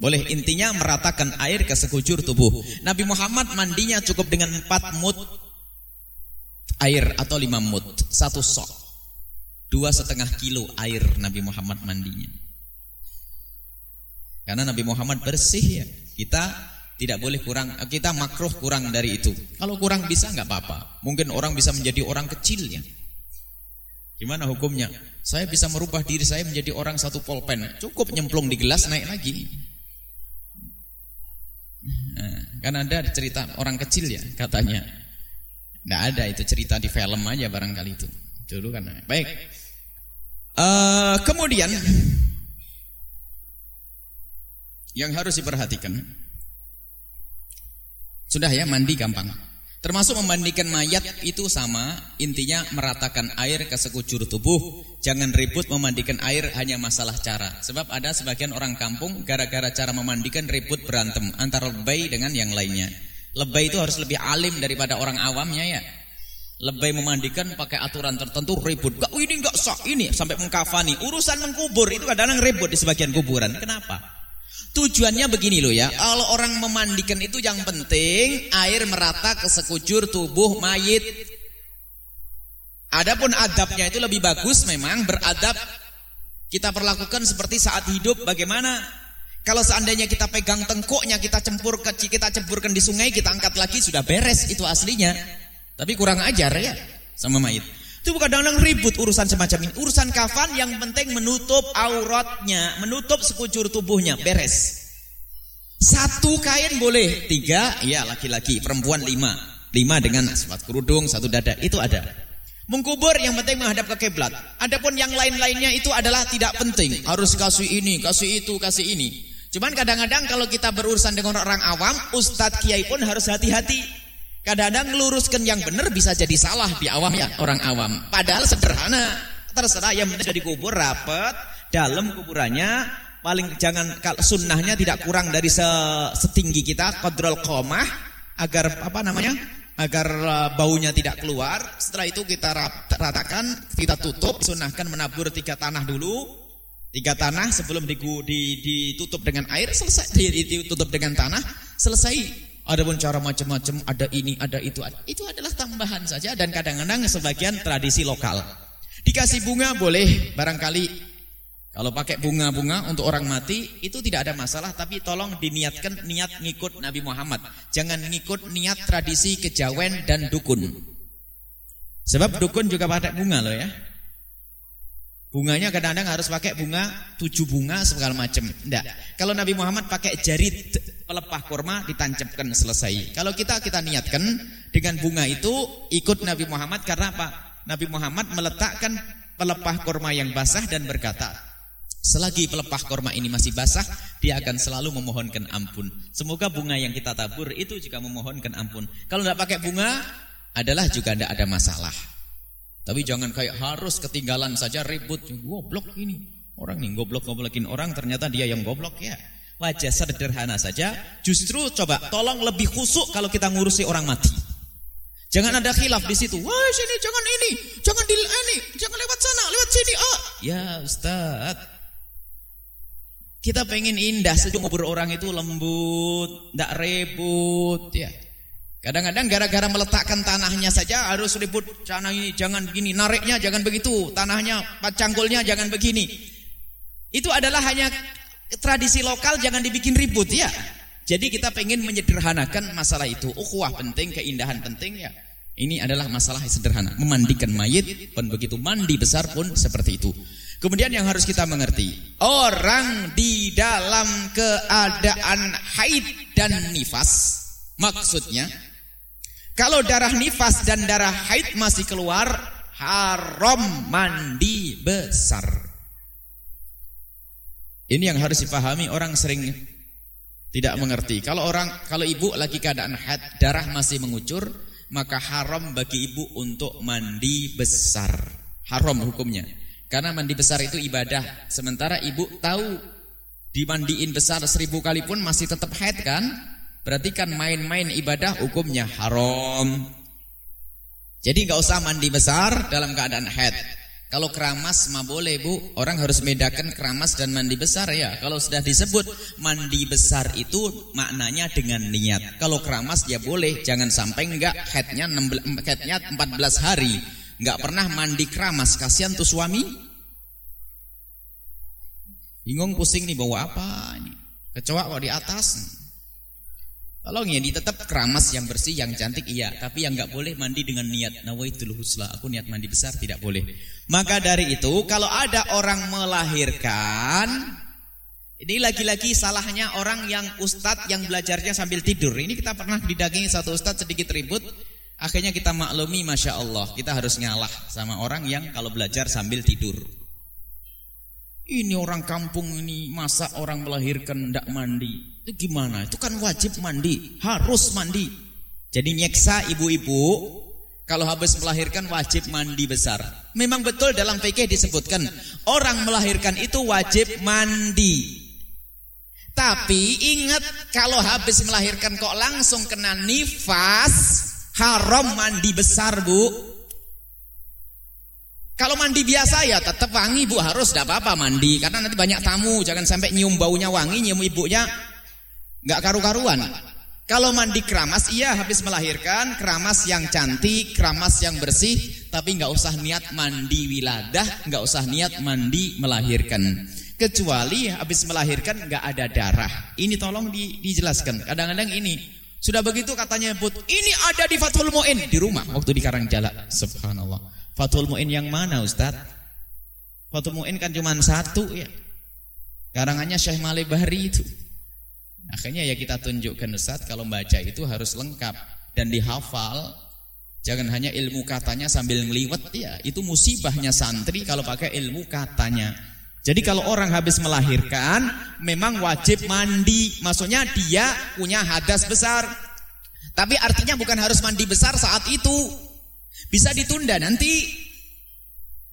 Boleh intinya meratakan air ke sekujur tubuh. Nabi Muhammad mandinya cukup dengan empat mut air atau lima mut, satu sok. Dua setengah kilo air Nabi Muhammad mandinya. Karena Nabi Muhammad bersih ya. Kita tidak boleh kurang, kita makruh kurang dari itu. Kalau kurang bisa nggak apa-apa. Mungkin orang bisa menjadi orang kecil ya. Gimana hukumnya? Saya bisa merubah diri saya menjadi orang satu polpen. Cukup nyemplung di gelas naik lagi. Nah, kan ada cerita orang kecil ya katanya. Tidak ada itu cerita di film aja barangkali itu. Dulu kan. Baik. Uh, kemudian yang harus diperhatikan sudah ya mandi gampang. Termasuk memandikan mayat itu sama, intinya meratakan air ke sekujur tubuh. Jangan ribut memandikan air hanya masalah cara. Sebab ada sebagian orang kampung gara-gara cara memandikan ribut berantem antara lebay dengan yang lainnya. Lebay itu harus lebih alim daripada orang awamnya ya. Lebay memandikan pakai aturan tertentu ribut. Gak ini gak sah ini sampai mengkafani. Urusan mengkubur itu kadang-kadang ribut di sebagian kuburan. Kenapa? Tujuannya begini loh ya. Kalau orang memandikan itu yang penting air merata ke sekujur tubuh mayit. Adapun adabnya itu lebih bagus memang beradab kita perlakukan seperti saat hidup bagaimana kalau seandainya kita pegang tengkuknya kita cempur ke kita cemburkan di sungai kita angkat lagi sudah beres itu aslinya. Tapi kurang ajar ya sama mayit. Itu kadang-kadang ribut urusan semacam ini. Urusan kafan yang penting menutup auratnya, menutup sekujur tubuhnya, beres. Satu kain boleh, tiga, ya laki-laki, perempuan lima. Lima dengan sifat kerudung, satu dada, itu ada. Mengkubur yang penting menghadap ke kiblat. Adapun yang lain-lainnya itu adalah tidak penting. Harus kasih ini, kasih itu, kasih ini. Cuman kadang-kadang kalau kita berurusan dengan orang awam, ustadz kiai pun harus hati-hati. Kadang-kadang meluruskan yang benar bisa jadi salah di awam ya orang awam. Padahal sederhana. Terserah yang penting jadi kubur rapat dalam kuburannya paling jangan sunnahnya tidak kurang dari setinggi kita kontrol komah agar apa namanya? Agar uh, baunya tidak keluar. Setelah itu kita ratakan kita tutup sunnahkan menabur tiga tanah dulu. Tiga tanah sebelum ditutup dengan air selesai. Ditutup dengan tanah selesai ada pun cara macam-macam, ada ini, ada itu. Ada. Itu adalah tambahan saja dan kadang-kadang sebagian tradisi lokal. Dikasih bunga boleh, barangkali kalau pakai bunga-bunga untuk orang mati itu tidak ada masalah, tapi tolong diniatkan niat ngikut Nabi Muhammad. Jangan ngikut niat tradisi kejawen dan dukun. Sebab dukun juga pakai bunga loh ya. Bunganya kadang-kadang harus pakai bunga tujuh bunga segala macam. Tidak. Kalau Nabi Muhammad pakai jari pelepah kurma ditancapkan selesai. Kalau kita kita niatkan dengan bunga itu ikut Nabi Muhammad karena apa? Nabi Muhammad meletakkan pelepah kurma yang basah dan berkata, Selagi pelepah korma ini masih basah, dia akan selalu memohonkan ampun. Semoga bunga yang kita tabur itu juga memohonkan ampun. Kalau tidak pakai bunga, adalah juga tidak ada masalah. Tapi jangan kayak harus ketinggalan saja ribut. Goblok ini. Orang nih goblok-goblokin orang ternyata dia yang goblok ya. Wajah sederhana saja. Justru coba tolong lebih khusuk kalau kita ngurusi orang mati. Jangan ada khilaf di situ. Wah sini jangan ini, jangan di ini, jangan lewat sana, lewat sini. Ah, ya Ustaz, kita pengen indah sejuk ngubur orang itu lembut, tidak rebut ya. Kadang-kadang gara-gara meletakkan tanahnya saja harus ribut tanah ini jangan begini, nariknya jangan begitu, tanahnya cangkulnya jangan begini. Itu adalah hanya tradisi lokal jangan dibikin ribut ya. Jadi kita pengen menyederhanakan masalah itu. Ukhuwah penting, keindahan penting ya. Ini adalah masalah sederhana. Memandikan mayit pun begitu, mandi besar pun seperti itu. Kemudian yang harus kita mengerti, orang di dalam keadaan haid dan nifas, maksudnya kalau darah nifas dan darah haid masih keluar, haram mandi besar. Ini yang harus dipahami orang sering tidak mengerti. Kalau orang kalau ibu lagi keadaan haid, darah masih mengucur, maka haram bagi ibu untuk mandi besar. Haram hukumnya. Karena mandi besar itu ibadah. Sementara ibu tahu dimandiin besar seribu kali pun masih tetap haid kan? Berarti kan main-main ibadah hukumnya haram. Jadi nggak usah mandi besar dalam keadaan haid. Kalau keramas mah boleh bu, orang harus bedakan keramas dan mandi besar ya. Kalau sudah disebut mandi besar itu maknanya dengan niat. Kalau keramas ya boleh, jangan sampai enggak haidnya 16, haidnya 14 hari. Enggak pernah mandi keramas, kasihan tuh suami. Bingung pusing nih bawa apa ini? Kecoa kok di atas. Kalau ya tetap keramas yang bersih, yang cantik iya, tapi yang nggak boleh mandi dengan niat nawaitul husla. Aku niat mandi besar tidak boleh. Maka dari itu kalau ada orang melahirkan ini lagi-lagi salahnya orang yang ustadz yang belajarnya sambil tidur. Ini kita pernah didagingi satu ustadz sedikit ribut. Akhirnya kita maklumi Masya Allah Kita harus ngalah sama orang yang kalau belajar sambil tidur Ini orang kampung ini Masa orang melahirkan tidak mandi Itu gimana? Itu kan wajib mandi. Harus mandi. Jadi nyeksa ibu-ibu Kalau habis melahirkan wajib mandi besar. Memang betul dalam fikih disebutkan Orang melahirkan itu wajib mandi. Tapi ingat Kalau habis melahirkan kok langsung kena nifas Haram mandi besar bu. Kalau mandi biasa ya tetap wangi bu. Harus tidak apa-apa mandi Karena nanti banyak tamu. Jangan sampai nyium baunya wangi Nyium ibunya nggak karu-karuan Kalau mandi keramas Iya habis melahirkan Keramas yang cantik Keramas yang bersih Tapi nggak usah niat mandi wiladah nggak usah niat mandi melahirkan Kecuali habis melahirkan nggak ada darah Ini tolong di, dijelaskan Kadang-kadang ini sudah begitu katanya Put, ini ada di Fathul Mu'in di rumah waktu di Karangjala. Subhanallah. Fathul Mu'in yang mana Ustaz? Fathul Mu'in kan cuma satu ya. Karangannya Syekh Malik Bahri itu. Akhirnya ya kita tunjukkan Ustaz kalau baca itu harus lengkap dan dihafal. Jangan hanya ilmu katanya sambil ngeliwet ya. Itu musibahnya santri kalau pakai ilmu katanya. Jadi kalau orang habis melahirkan memang wajib mandi. Maksudnya dia punya hadas besar. Tapi artinya bukan harus mandi besar saat itu. Bisa ditunda nanti.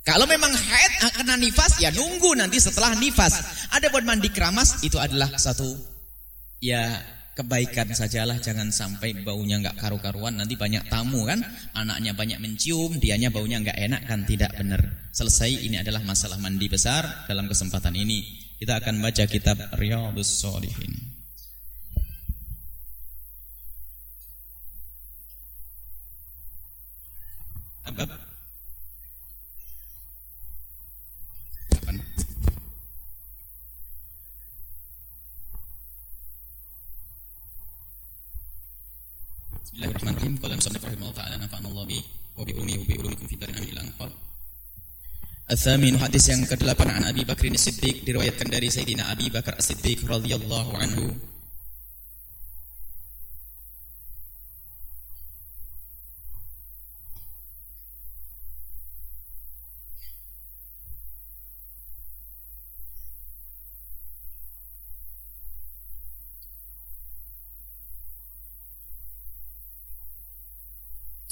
Kalau memang haid kena nifas ya nunggu nanti setelah nifas. Ada buat mandi keramas itu adalah satu ya kebaikan sajalah jangan sampai baunya nggak karu-karuan. Nanti banyak tamu kan anaknya banyak mencium dianya baunya nggak enak kan? Tidak benar. Selesai ini adalah masalah mandi besar dalam kesempatan ini. Kita akan baca kitab Riyadhus Shalihin. Apa Bismillahirrahmanirrahim. Qala musannif rahimahullah ta'ala nafa'ana Allah bi wa bi umi wa bi ulumikum fi darin amin al Al-Thamin hadis yang ke-8 an Abi Bakr As-Siddiq diriwayatkan dari Sayyidina Abi Bakar As-Siddiq radhiyallahu anhu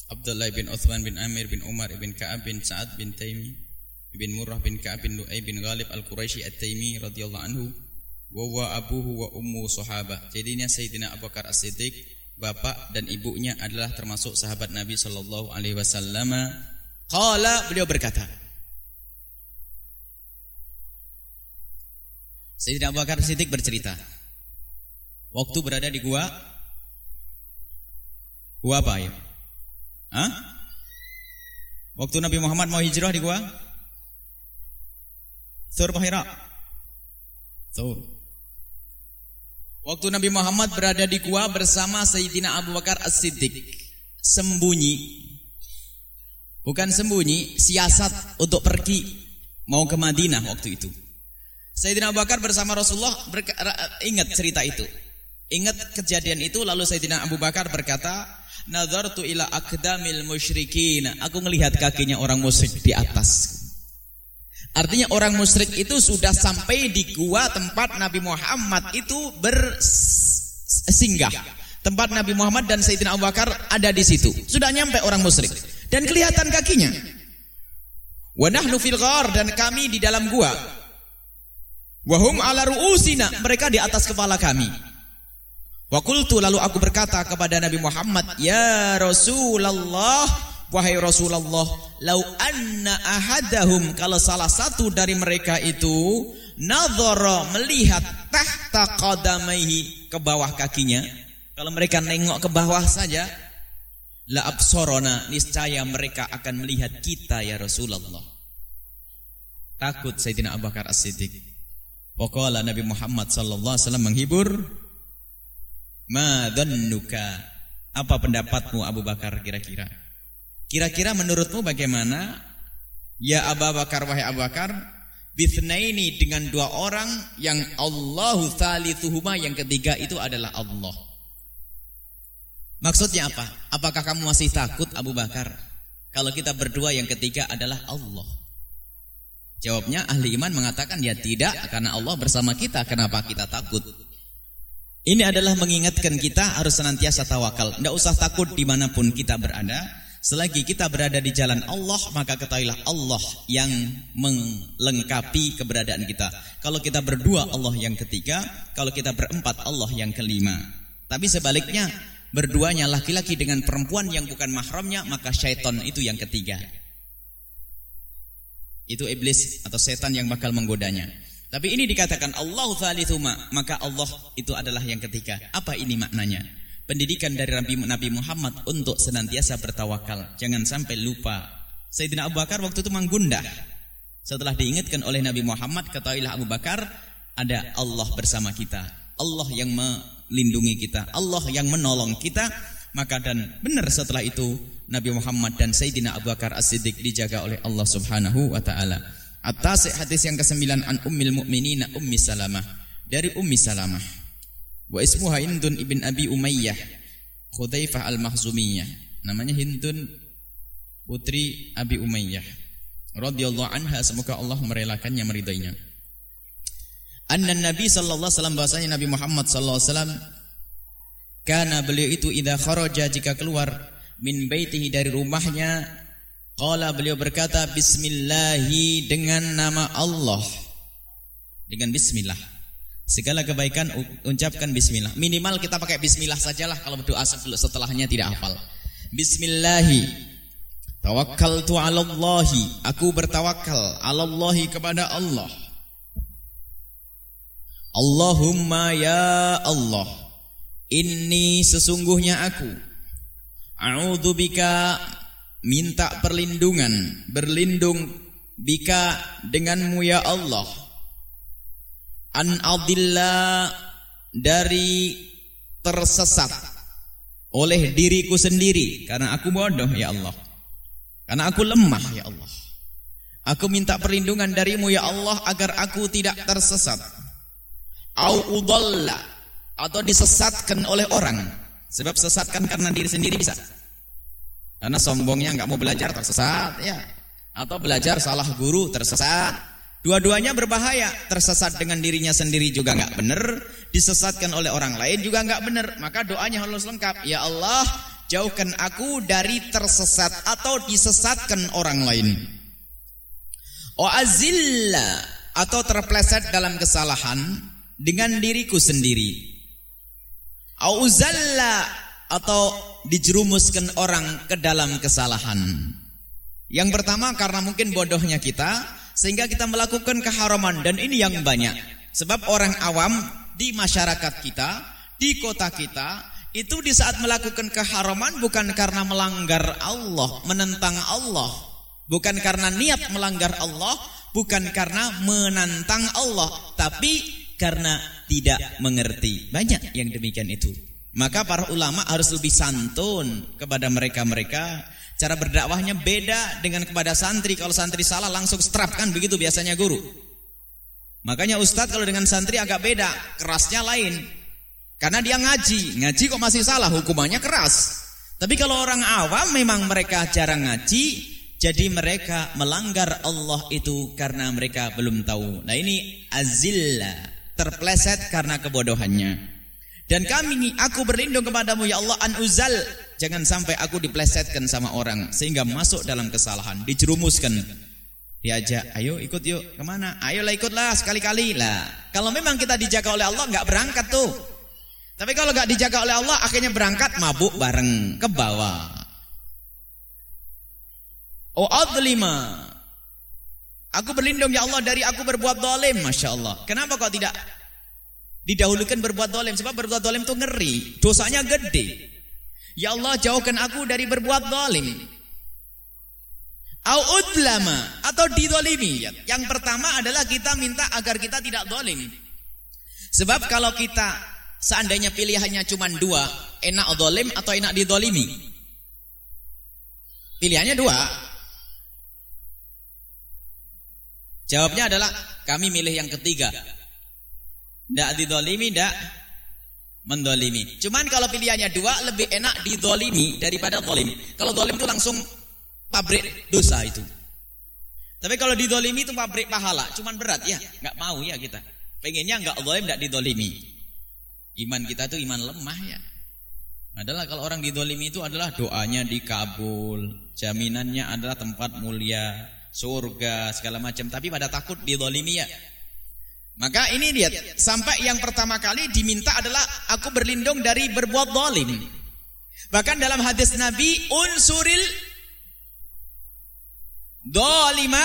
Abdullah bin Uthman bin Amir bin Umar bin Ka'ab bin Sa'ad bin Taimi bin Murrah bin Ka'ab bin Lu'ay bin Ghalib Al-Quraisy At-Taimi radhiyallahu anhu wa huwa abuhu wa ummu sahabah. Jadinya Sayyidina Abu Bakar As-Siddiq bapak dan ibunya adalah termasuk sahabat Nabi sallallahu alaihi wasallam. Qala beliau berkata Sayyidina Abu Bakar Siddiq bercerita Waktu berada di gua Gua apa ya? Hah? Waktu Nabi Muhammad mau hijrah di gua? Thur Hira? Thur Waktu Nabi Muhammad berada di gua bersama Sayyidina Abu Bakar As-Siddiq. Sembunyi. Bukan sembunyi, siasat untuk pergi Mau ke Madinah waktu itu. Sayyidina Abu Bakar bersama Rasulullah ingat cerita itu. Ingat kejadian itu lalu Sayyidina Abu Bakar berkata, "Nazartu ila akdamil musyrikin." Aku melihat kakinya orang musyrik di atas. Artinya orang musyrik itu sudah sampai di gua tempat Nabi Muhammad itu bersinggah. Tempat Nabi Muhammad dan Sayyidina Abu Bakar ada di situ. Sudah nyampe orang musyrik dan kelihatan kakinya. Wa nahnu fil dan kami di dalam gua. Wahum ala ru'usina, mereka di atas kepala kami. Wa qultu lalu aku berkata kepada Nabi Muhammad, "Ya Rasulullah, wahai Rasulullah, lau anna ahadahum kalau salah satu dari mereka itu nadhara melihat tahta qadamaihi ke bawah kakinya, kalau mereka nengok ke bawah saja, la absorona niscaya mereka akan melihat kita ya Rasulullah." Takut Sayyidina Abu Bakar As-Siddiq. Waqala Nabi Muhammad sallallahu alaihi wasallam menghibur Ma dhannuka Apa pendapatmu Abu Bakar kira-kira Kira-kira menurutmu bagaimana Ya Abu Bakar wahai Abu Bakar Bithnaini dengan dua orang Yang Allahu thalithuhuma Yang ketiga itu adalah Allah Maksudnya apa? Apakah kamu masih takut Abu Bakar Kalau kita berdua yang ketiga adalah Allah Jawabnya ahli iman mengatakan ya tidak karena Allah bersama kita. Kenapa kita takut? Ini adalah mengingatkan kita harus senantiasa tawakal. Tidak usah takut di mana pun kita berada. Selagi kita berada di jalan Allah, maka ketahuilah Allah yang melengkapi keberadaan kita. Kalau kita berdua, Allah yang ketiga. Kalau kita berempat, Allah yang kelima. Tapi sebaliknya, berduanya laki-laki dengan perempuan yang bukan mahramnya, maka syaitan itu yang ketiga. Itu iblis atau setan yang bakal menggodanya. Tapi ini dikatakan Allah thalithuma, maka Allah itu adalah yang ketiga. Apa ini maknanya? Pendidikan dari Nabi Muhammad untuk senantiasa bertawakal. Jangan sampai lupa. Sayyidina Abu Bakar waktu itu menggundah. Setelah diingatkan oleh Nabi Muhammad, ketahuilah Abu Bakar, ada Allah bersama kita. Allah yang melindungi kita. Allah yang menolong kita. Maka dan benar setelah itu Nabi Muhammad dan Sayyidina Abu Bakar As-Siddiq dijaga oleh Allah Subhanahu wa taala. Atas hadis yang kesembilan an Ummil Mukminin Ummi Salamah dari Ummi Salamah. Wa ismuha Hindun ibn Abi Umayyah Khudzaifah Al-Mahzumiyah. Namanya Hindun putri Abi Umayyah. Radhiyallahu anha semoga Allah merelakannya meridainya. Anna Nabi sallallahu alaihi wasallam bahasanya Nabi Muhammad sallallahu alaihi wasallam karena beliau itu idza kharaja jika keluar min baitihi dari rumahnya qala beliau berkata bismillahi dengan nama Allah. Dengan bismillah. Segala kebaikan ucapkan bismillah. Minimal kita pakai bismillah sajalah kalau berdoa setelahnya tidak hafal. Bismillahi. Tawakkaltu 'ala Allahi aku bertawakal 'ala Allahi kepada Allah. Allahumma ya Allah. Inni sesungguhnya aku. A'udzu bika minta perlindungan, berlindung bika denganmu ya Allah. An adilla dari tersesat oleh diriku sendiri karena aku bodoh ya Allah. Karena aku lemah ya Allah. Aku minta perlindungan darimu ya Allah agar aku tidak tersesat. Au udalla atau disesatkan oleh orang Sebab sesatkan karena diri sendiri bisa. Karena sombongnya nggak mau belajar tersesat, ya. Atau belajar salah guru tersesat. Dua-duanya berbahaya. Tersesat dengan dirinya sendiri juga nggak benar, disesatkan oleh orang lain juga nggak benar. Maka doanya harus lengkap. Ya Allah, jauhkan aku dari tersesat atau disesatkan orang lain. Wa azilla atau terpleset dalam kesalahan dengan diriku sendiri. Auzalla atau dijerumuskan orang ke dalam kesalahan. Yang pertama karena mungkin bodohnya kita sehingga kita melakukan keharaman dan ini yang banyak. Sebab orang awam di masyarakat kita, di kota kita itu di saat melakukan keharaman bukan karena melanggar Allah, menentang Allah, bukan karena niat melanggar Allah, bukan karena menantang Allah, tapi karena tidak mengerti. Banyak yang demikian itu. Maka para ulama harus lebih santun kepada mereka-mereka. Cara berdakwahnya beda dengan kepada santri. Kalau santri salah langsung strapkan begitu biasanya guru. Makanya ustadz kalau dengan santri agak beda, kerasnya lain. Karena dia ngaji, ngaji kok masih salah, hukumannya keras. Tapi kalau orang awam memang mereka jarang ngaji, jadi mereka melanggar Allah itu karena mereka belum tahu. Nah ini azillah, terpleset karena kebodohannya. Dan kami aku berlindung kepadamu ya Allah an uzal jangan sampai aku diplesetkan sama orang sehingga masuk dalam kesalahan, dijerumuskan. Diajak, ayo ikut yuk ke mana? Ayolah ikutlah sekali-kali lah. Kalau memang kita dijaga oleh Allah nggak berangkat tuh. Tapi kalau nggak dijaga oleh Allah akhirnya berangkat mabuk bareng ke bawah. Oh adlima. Aku berlindung ya Allah dari aku berbuat dolim. Masya Allah. Kenapa kok tidak Didahulukan berbuat dolim. Sebab berbuat dolim itu ngeri. Dosanya gede. Ya Allah jauhkan aku dari berbuat dolim. Au udlama. Atau didolimi. Yang pertama adalah kita minta agar kita tidak dolim. Sebab kalau kita seandainya pilihannya cuma dua. Enak dolim atau enak didolimi. Pilihannya dua. Jawabnya adalah kami milih yang ketiga. Tidak didolimi, tidak mendolimi. Cuman kalau pilihannya dua, lebih enak didolimi daripada dolim. Kalau dolim itu langsung pabrik dosa itu. Tapi kalau didolimi itu pabrik pahala. Cuman berat ya, nggak mau ya kita. Pengennya nggak dolim, nggak didolimi. Iman kita itu iman lemah ya. Adalah kalau orang didolimi itu adalah doanya dikabul, jaminannya adalah tempat mulia, surga segala macam. Tapi pada takut didolimi ya. Maka ini lihat, sampai yang pertama kali diminta adalah aku berlindung dari berbuat dolim. Bahkan dalam hadis Nabi, unsuril dolima,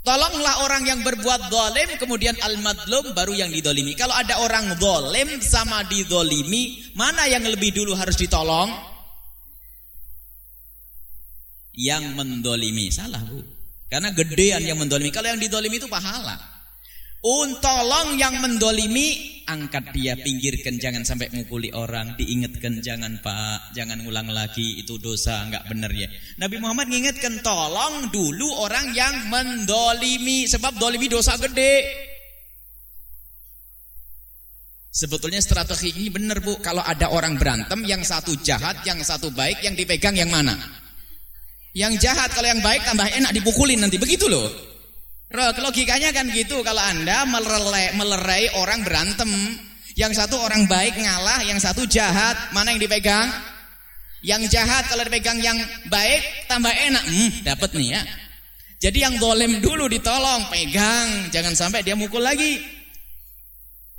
tolonglah orang yang berbuat dolim, kemudian al-madlum baru yang didolimi. Kalau ada orang dolim sama didolimi, mana yang lebih dulu harus ditolong? Yang mendolimi, salah bu. Karena gedean yang mendolimi. Kalau yang didolimi itu pahala. Untolong yang mendolimi Angkat dia pinggirkan Jangan sampai mukuli orang. Diingatkan jangan pak Jangan ngulang lagi Itu dosa nggak benar ya. Nabi Muhammad ngingetkan Tolong dulu orang yang mendolimi Sebab dolimi dosa gede. Sebetulnya strategi ini benar bu. Kalau ada orang berantem Yang satu jahat Yang satu baik Yang dipegang yang mana? Yang jahat Kalau yang baik tambah enak dipukulin nanti. Begitu loh Logikanya kan gitu kalau Anda melerai, melerai orang berantem, yang satu orang baik ngalah, yang satu jahat, mana yang dipegang? Yang jahat kalau dipegang yang baik tambah enak, hmm, dapat nih ya. Jadi yang golem dulu ditolong, pegang, jangan sampai dia mukul lagi.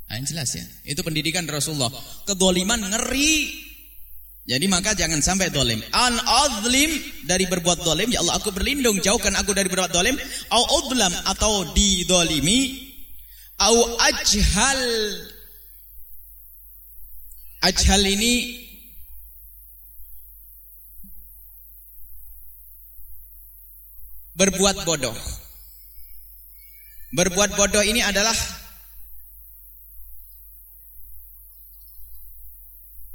Nah, jelas ya. Itu pendidikan Rasulullah. Kedoliman ngeri. Jadi maka jangan sampai dolim. An adlim dari berbuat dolim. Ya Allah aku berlindung jauhkan aku dari berbuat dolim. Au udlam atau didolimi. Au ajhal. Ajhal ini berbuat bodoh. Berbuat bodoh ini adalah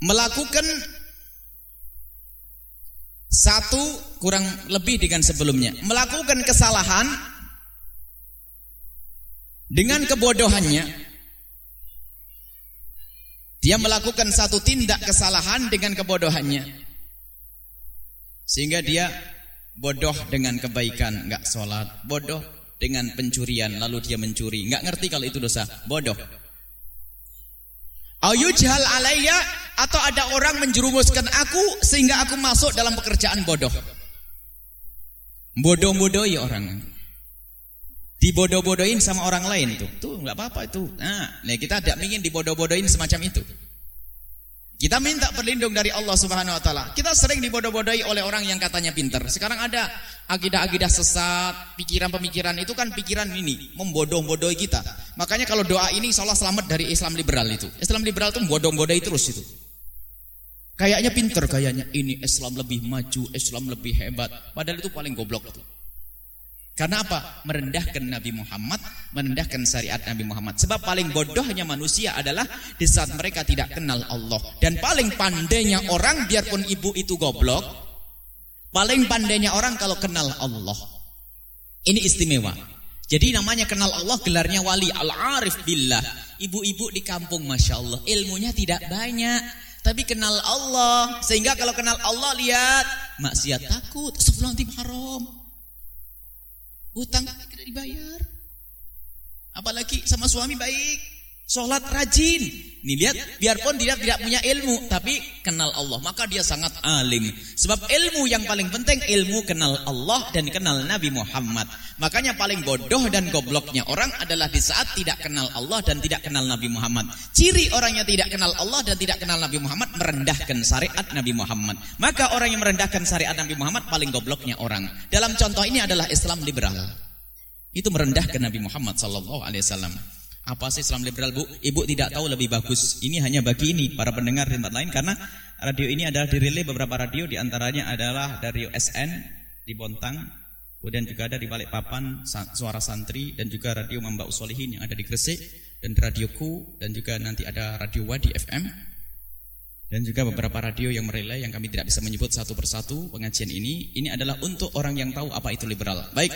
melakukan satu kurang lebih dengan sebelumnya. Melakukan kesalahan dengan kebodohannya. Dia melakukan satu tindak kesalahan dengan kebodohannya. Sehingga dia bodoh dengan kebaikan, enggak sholat. Bodoh dengan pencurian, lalu dia mencuri. Enggak ngerti kalau itu dosa, bodoh. Ayujhal alayya Atau ada orang menjerumuskan aku sehingga aku masuk dalam pekerjaan bodoh. Bodoh-bodohi orang. Dibodoh-bodohin sama orang lain tuh. Tuh nggak apa-apa itu. Nah, nah kita tidak ingin dibodoh-bodohin semacam itu. Kita minta perlindung dari Allah Subhanahu wa taala. Kita sering dibodoh-bodohi oleh orang yang katanya pintar. Sekarang ada akidah-akidah sesat, pikiran-pemikiran itu kan pikiran ini membodoh-bodohi kita. Makanya kalau doa ini seolah selamat dari Islam liberal itu. Islam liberal itu membodoh-bodohi terus itu. Kayaknya pintar kayaknya ini Islam lebih maju, Islam lebih hebat. Padahal itu paling goblok itu. Karena apa? Merendahkan Nabi Muhammad, merendahkan syariat Nabi Muhammad. Sebab paling bodohnya manusia adalah di saat mereka tidak kenal Allah. Dan paling pandainya orang, biarpun ibu itu goblok, paling pandainya orang kalau kenal Allah. Ini istimewa. Jadi namanya kenal Allah, gelarnya wali, al-arif billah. Ibu-ibu di kampung, Masya Allah, ilmunya tidak banyak. Tapi kenal Allah. Sehingga kalau kenal Allah, lihat, maksiat takut, sebelum haram. Hutang tidak dibayar. Apalagi sama suami baik. Sholat rajin. Nih lihat, biarpun dia tidak punya ilmu, tapi kenal Allah, maka dia sangat alim. Sebab ilmu yang paling penting ilmu kenal Allah dan kenal Nabi Muhammad. Makanya paling bodoh dan gobloknya orang adalah di saat tidak kenal Allah dan tidak kenal Nabi Muhammad. Ciri orangnya tidak kenal Allah dan tidak kenal Nabi Muhammad merendahkan syariat Nabi Muhammad. Maka orang yang merendahkan syariat Nabi Muhammad paling gobloknya orang. Dalam contoh ini adalah Islam liberal. Itu merendahkan Nabi Muhammad sallallahu alaihi wasallam. Apa sih Islam liberal bu? Ibu tidak tahu lebih bagus. Ini hanya bagi ini para pendengar di tempat lain karena radio ini adalah dirilai beberapa radio di antaranya adalah dari SN di Bontang, kemudian juga ada di Balikpapan Suara Santri dan juga radio Mamba Usolihin yang ada di Gresik dan radioku dan juga nanti ada radio Wadi FM dan juga beberapa radio yang merilai yang kami tidak bisa menyebut satu persatu pengajian ini. Ini adalah untuk orang yang tahu apa itu liberal. Baik.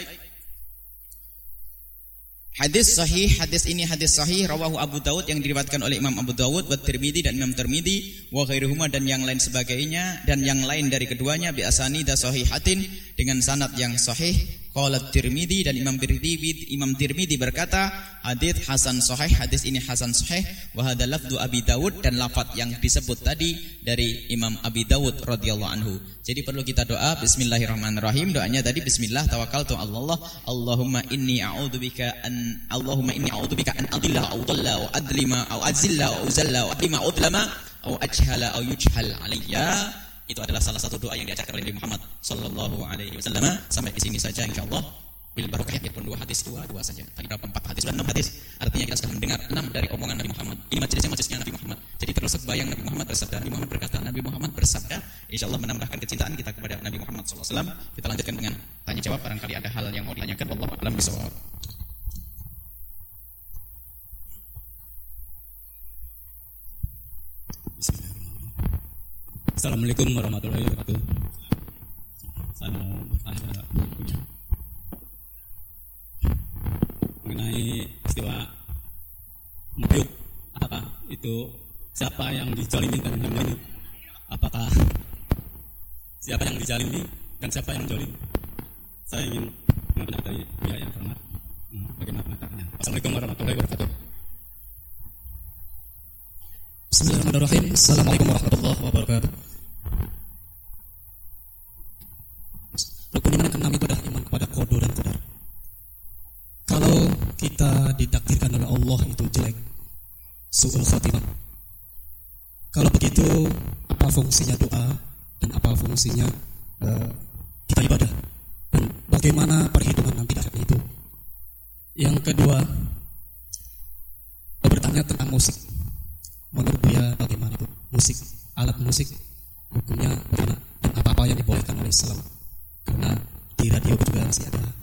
Hadis sahih, hadis ini hadis sahih rawahu Abu Dawud yang diriwayatkan oleh Imam Abu Dawud, wa Tirmidzi dan Imam Tirmidzi wa ghairuhuma dan yang lain sebagainya dan yang lain dari keduanya bi asani da sahihatin dengan sanad yang sahih Qala Tirmidzi dan Imam Tirmidzi Imam Tirmidzi berkata hadis hasan sahih hadis ini hasan sahih wa hadza Abi Dawud dan lafaz yang disebut tadi dari Imam Abi Dawud radhiyallahu anhu. Jadi perlu kita doa bismillahirrahmanirrahim. Doanya tadi bismillah tawakkaltu Allah Allahumma inni a'udzubika an Allahumma inni a'udzubika an adilla au dhalla wa adlima au azilla au uzalla wa adlima udlama au ajhala au yujhal alayya itu adalah salah satu doa yang diajarkan oleh Nabi Muhammad Sallallahu Alaihi Wasallam. Sampai di sini saja, insya Allah. Bil barokah pun dua hadis dua dua saja. Tadi berapa empat hadis sudah enam hadis. Artinya kita sudah mendengar enam dari omongan Nabi Muhammad. Ini majelisnya majelisnya Nabi Muhammad. Jadi terus bayang Nabi Muhammad bersabda. Nabi Muhammad berkata. Nabi Muhammad bersabda. Insya Allah menambahkan kecintaan kita kepada Nabi Muhammad SAW. Kita lanjutkan dengan tanya jawab. Barangkali ada hal yang mau ditanyakan. Allah alam bisawab. Assalamualaikum warahmatullahi wabarakatuh. Saya mau bertanya mengenai istilah mukyuk. Apakah itu siapa yang dizalimi dan yang Apakah siapa yang dizalimi dan siapa yang jolim? Saya ingin mengenai dari pihak yang terhormat. Hmm, bagaimana pendapat Assalamualaikum warahmatullahi wabarakatuh. Bismillahirrahmanirrahim. Assalamualaikum warahmatullahi wabarakatuh. Kita ditakdirkan oleh Allah itu jelek, suul khatimah. Kalau begitu, apa fungsinya doa dan apa fungsinya uh, kita ibadah? Dan bagaimana perhitungan nanti akhirat itu? Yang kedua, bertanya tentang musik. Menurut dia bagaimana itu? Musik alat musik hukumnya bagaimana? Dan apa-apa yang dibolehkan oleh Islam. Karena di radio juga masih ada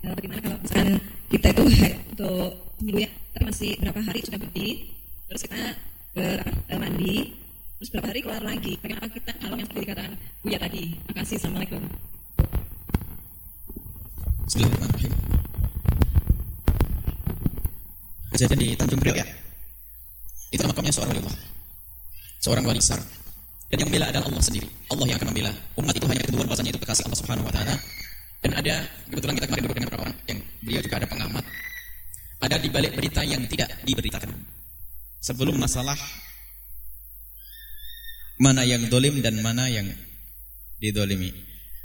Nah, bagaimana kalau misalkan kita itu untuk minggu ya, tapi masih berapa hari sudah berhenti, terus kita ke apa, mandi, Terus beberapa hari keluar lagi. Bagaimana kita kalau yang seperti dikatakan Buya tadi? Terima kasih. Assalamualaikum. Bismillahirrahmanirrahim. Kejadian di Tanjung Priok ya. Itu makamnya seorang wali Allah. Seorang wali. Dan yang membela adalah Allah sendiri. Allah yang akan membela. Umat itu hanya kedua bahasanya itu kekasih Allah Subhanahu wa taala. Dan ada kebetulan kita kemarin dengan orang yang beliau juga ada pengamat. Ada di balik berita yang tidak diberitakan. Sebelum masalah mana yang dolim dan mana yang didolimi.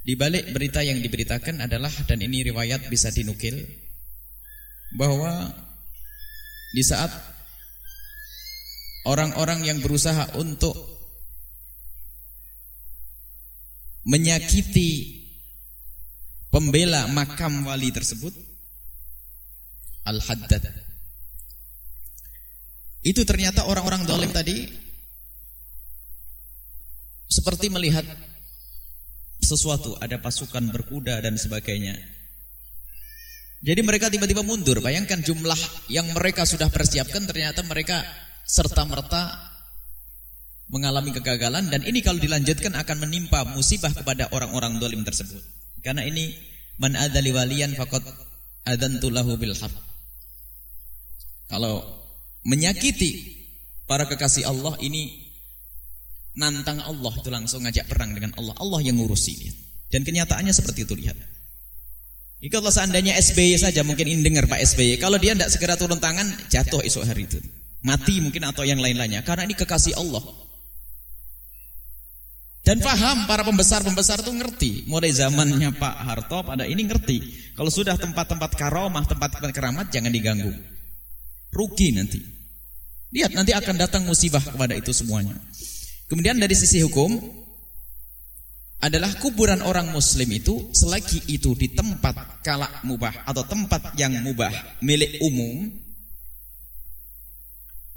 Di balik berita yang diberitakan adalah dan ini riwayat bisa dinukil bahwa di saat orang-orang yang berusaha untuk menyakiti pembela makam wali tersebut Al-Haddad itu ternyata orang-orang dolim tadi seperti melihat sesuatu, ada pasukan berkuda dan sebagainya. Jadi mereka tiba-tiba mundur. Bayangkan jumlah yang mereka sudah persiapkan ternyata mereka serta-merta mengalami kegagalan dan ini kalau dilanjutkan akan menimpa musibah kepada orang-orang dolim tersebut. Karena ini man adali waliyan faqad adantu lahu bil Kalau menyakiti para kekasih Allah ini nantang Allah itu langsung ngajak perang dengan Allah. Allah yang ngurusi ini. Dan kenyataannya seperti itu lihat. Jika kalau seandainya SBY saja mungkin ini dengar Pak SBY. Kalau dia tidak segera turun tangan jatuh esok hari itu. Mati mungkin atau yang lain-lainnya. Karena ini kekasih Allah. Dan paham para pembesar-pembesar itu ngerti. Mulai zamannya Pak Harto pada ini ngerti. Kalau sudah tempat-tempat karomah, tempat-tempat keramat jangan diganggu. Rugi nanti. Lihat nanti akan datang musibah kepada itu semuanya. Kemudian dari sisi hukum adalah kuburan orang muslim itu selagi itu di tempat kalak mubah atau tempat yang mubah milik umum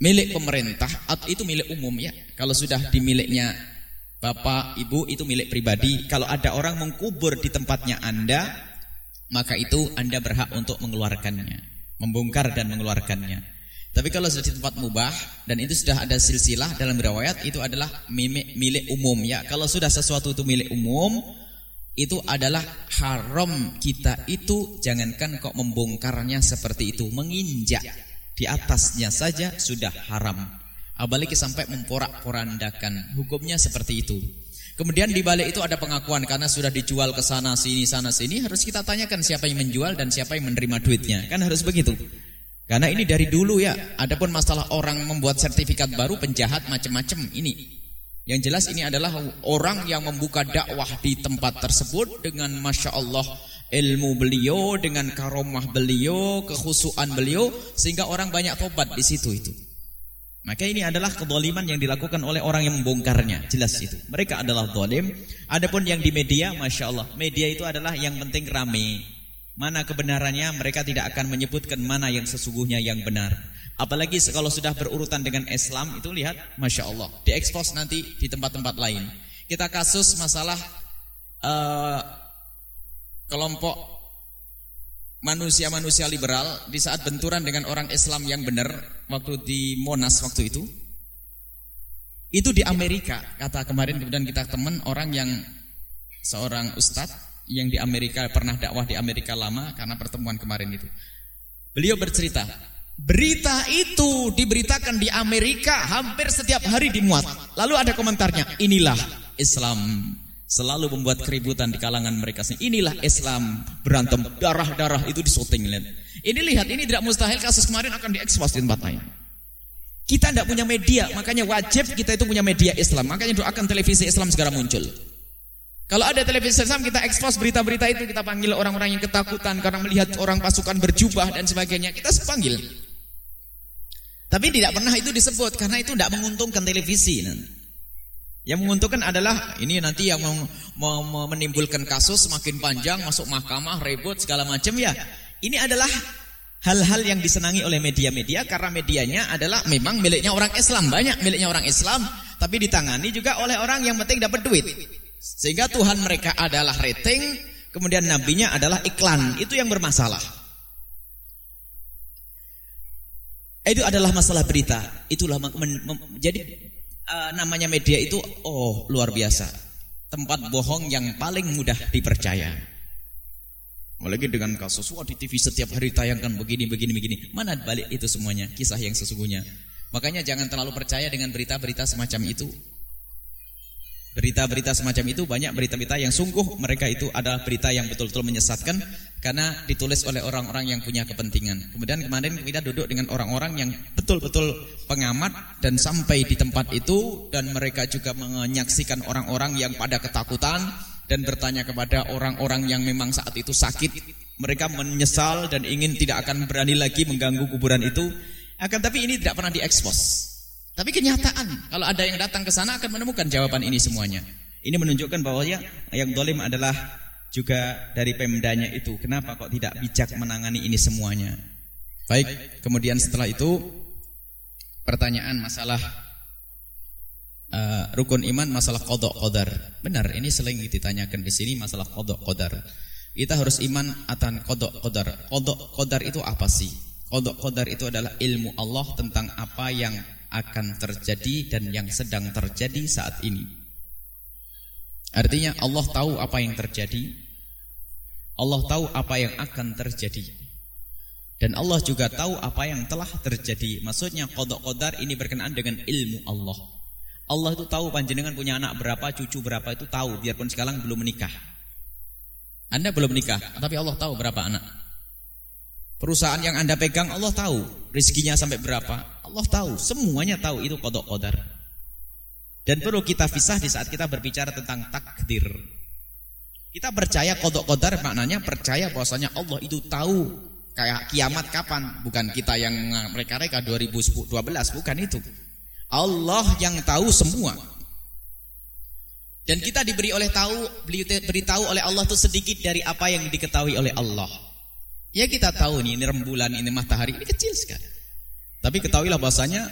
milik pemerintah atau itu milik umum ya kalau sudah di miliknya bapak ibu itu milik pribadi kalau ada orang mengkubur di tempatnya anda maka itu anda berhak untuk mengeluarkannya membongkar dan mengeluarkannya tapi kalau sudah di tempat mubah dan itu sudah ada silsilah dalam riwayat itu adalah milik, umum ya. Kalau sudah sesuatu itu milik umum itu adalah haram kita itu jangankan kok membongkarnya seperti itu, menginjak di atasnya saja sudah haram. Apalagi sampai memporak-porandakan. Hukumnya seperti itu. Kemudian di balik itu ada pengakuan karena sudah dijual ke sana sini sana sini harus kita tanyakan siapa yang menjual dan siapa yang menerima duitnya. Kan harus begitu. Karena ini dari dulu ya. Adapun masalah orang membuat sertifikat baru penjahat macam-macam ini. Yang jelas ini adalah orang yang membuka dakwah di tempat tersebut dengan masya Allah ilmu beliau, dengan karomah beliau, kekhusuan beliau, sehingga orang banyak tobat di situ itu. Maka ini adalah kedoliman yang dilakukan oleh orang yang membongkarnya. Jelas itu. Mereka adalah dolim. Adapun yang di media, masya Allah, media itu adalah yang penting rame. Mana kebenarannya mereka tidak akan menyebutkan mana yang sesungguhnya yang benar. Apalagi kalau sudah berurutan dengan Islam itu lihat, masya Allah, diekspos nanti di tempat-tempat lain. Kita kasus masalah uh, kelompok manusia-manusia liberal di saat benturan dengan orang Islam yang benar waktu di Monas waktu itu. Itu di Amerika kata kemarin kemudian kita teman orang yang seorang ustadz yang di Amerika pernah dakwah di Amerika lama karena pertemuan kemarin itu. Beliau bercerita, berita itu diberitakan di Amerika hampir setiap hari dimuat. Lalu ada komentarnya, inilah Islam selalu membuat keributan di kalangan mereka sendiri. Inilah Islam berantem darah-darah itu disoting lihat. Ini lihat, ini tidak mustahil kasus kemarin akan diekspos di tempat lain. Kita tidak punya media, makanya wajib kita itu punya media Islam. Makanya doakan televisi Islam segera muncul. Kalau ada televisi Islam kita ekspos berita-berita itu kita panggil orang-orang yang ketakutan karena melihat orang pasukan berjubah dan sebagainya kita panggil. Tapi tidak pernah itu disebut karena itu tidak menguntungkan televisi. Yang menguntungkan adalah ini nanti yang menimbulkan kasus semakin panjang masuk mahkamah ribut segala macam ya. Ini adalah hal-hal yang disenangi oleh media-media karena medianya adalah memang miliknya orang Islam banyak miliknya orang Islam tapi ditangani juga oleh orang yang penting dapat duit. Sehingga Tuhan mereka adalah rating, kemudian nabinya adalah iklan. Itu yang bermasalah. Itu adalah masalah berita. Itulah jadi eh, namanya media itu oh luar biasa. Tempat bohong yang paling mudah dipercaya. Apalagi dengan kasus wah di TV setiap hari tayangkan begini begini begini. Mana balik itu semuanya kisah yang sesungguhnya. Makanya jangan terlalu percaya dengan berita-berita semacam itu. Berita-berita semacam itu banyak berita-berita yang sungguh mereka itu adalah berita yang betul-betul menyesatkan karena ditulis oleh orang-orang yang punya kepentingan. Kemudian kemarin kita duduk dengan orang-orang yang betul-betul pengamat dan sampai di tempat itu dan mereka juga menyaksikan orang-orang yang pada ketakutan dan bertanya kepada orang-orang yang memang saat itu sakit. Mereka menyesal dan ingin tidak akan berani lagi mengganggu kuburan itu. Akan tapi ini tidak pernah diekspos. Tapi kenyataan, kalau ada yang datang ke sana akan menemukan jawaban ini semuanya. Ini menunjukkan bahwa ya yang dolim adalah juga dari pemdanya itu. Kenapa kok tidak bijak menangani ini semuanya? Baik, kemudian setelah itu pertanyaan masalah uh, rukun iman, masalah kodok kodar. Benar, ini sering ditanyakan di sini masalah kodok kodar. Kita harus iman atas kodok kodar. Kodok kodar itu apa sih? Kodok kodar itu adalah ilmu Allah tentang apa yang akan terjadi dan yang sedang terjadi saat ini. Artinya Allah tahu apa yang terjadi. Allah tahu apa yang akan terjadi. Dan Allah juga tahu apa yang telah terjadi. Maksudnya kodok kodar ini berkenaan dengan ilmu Allah. Allah itu tahu panjenengan punya anak berapa, cucu berapa itu tahu. Biarpun sekarang belum menikah. Anda belum menikah, tapi Allah tahu berapa anak. Perusahaan yang Anda pegang Allah tahu rezekinya sampai berapa. Allah tahu, semuanya tahu itu kodok kodar. Dan perlu kita pisah di saat kita berbicara tentang takdir. Kita percaya kodok kodar maknanya percaya bahwasanya Allah itu tahu kayak kiamat kapan, bukan kita yang mereka-reka 2012, bukan itu. Allah yang tahu semua. Dan kita diberi oleh tahu, beritahu oleh Allah itu sedikit dari apa yang diketahui oleh Allah. Ya kita tahu nih ini rembulan, ini matahari, ini kecil sekali. Tapi ketahuilah bahasanya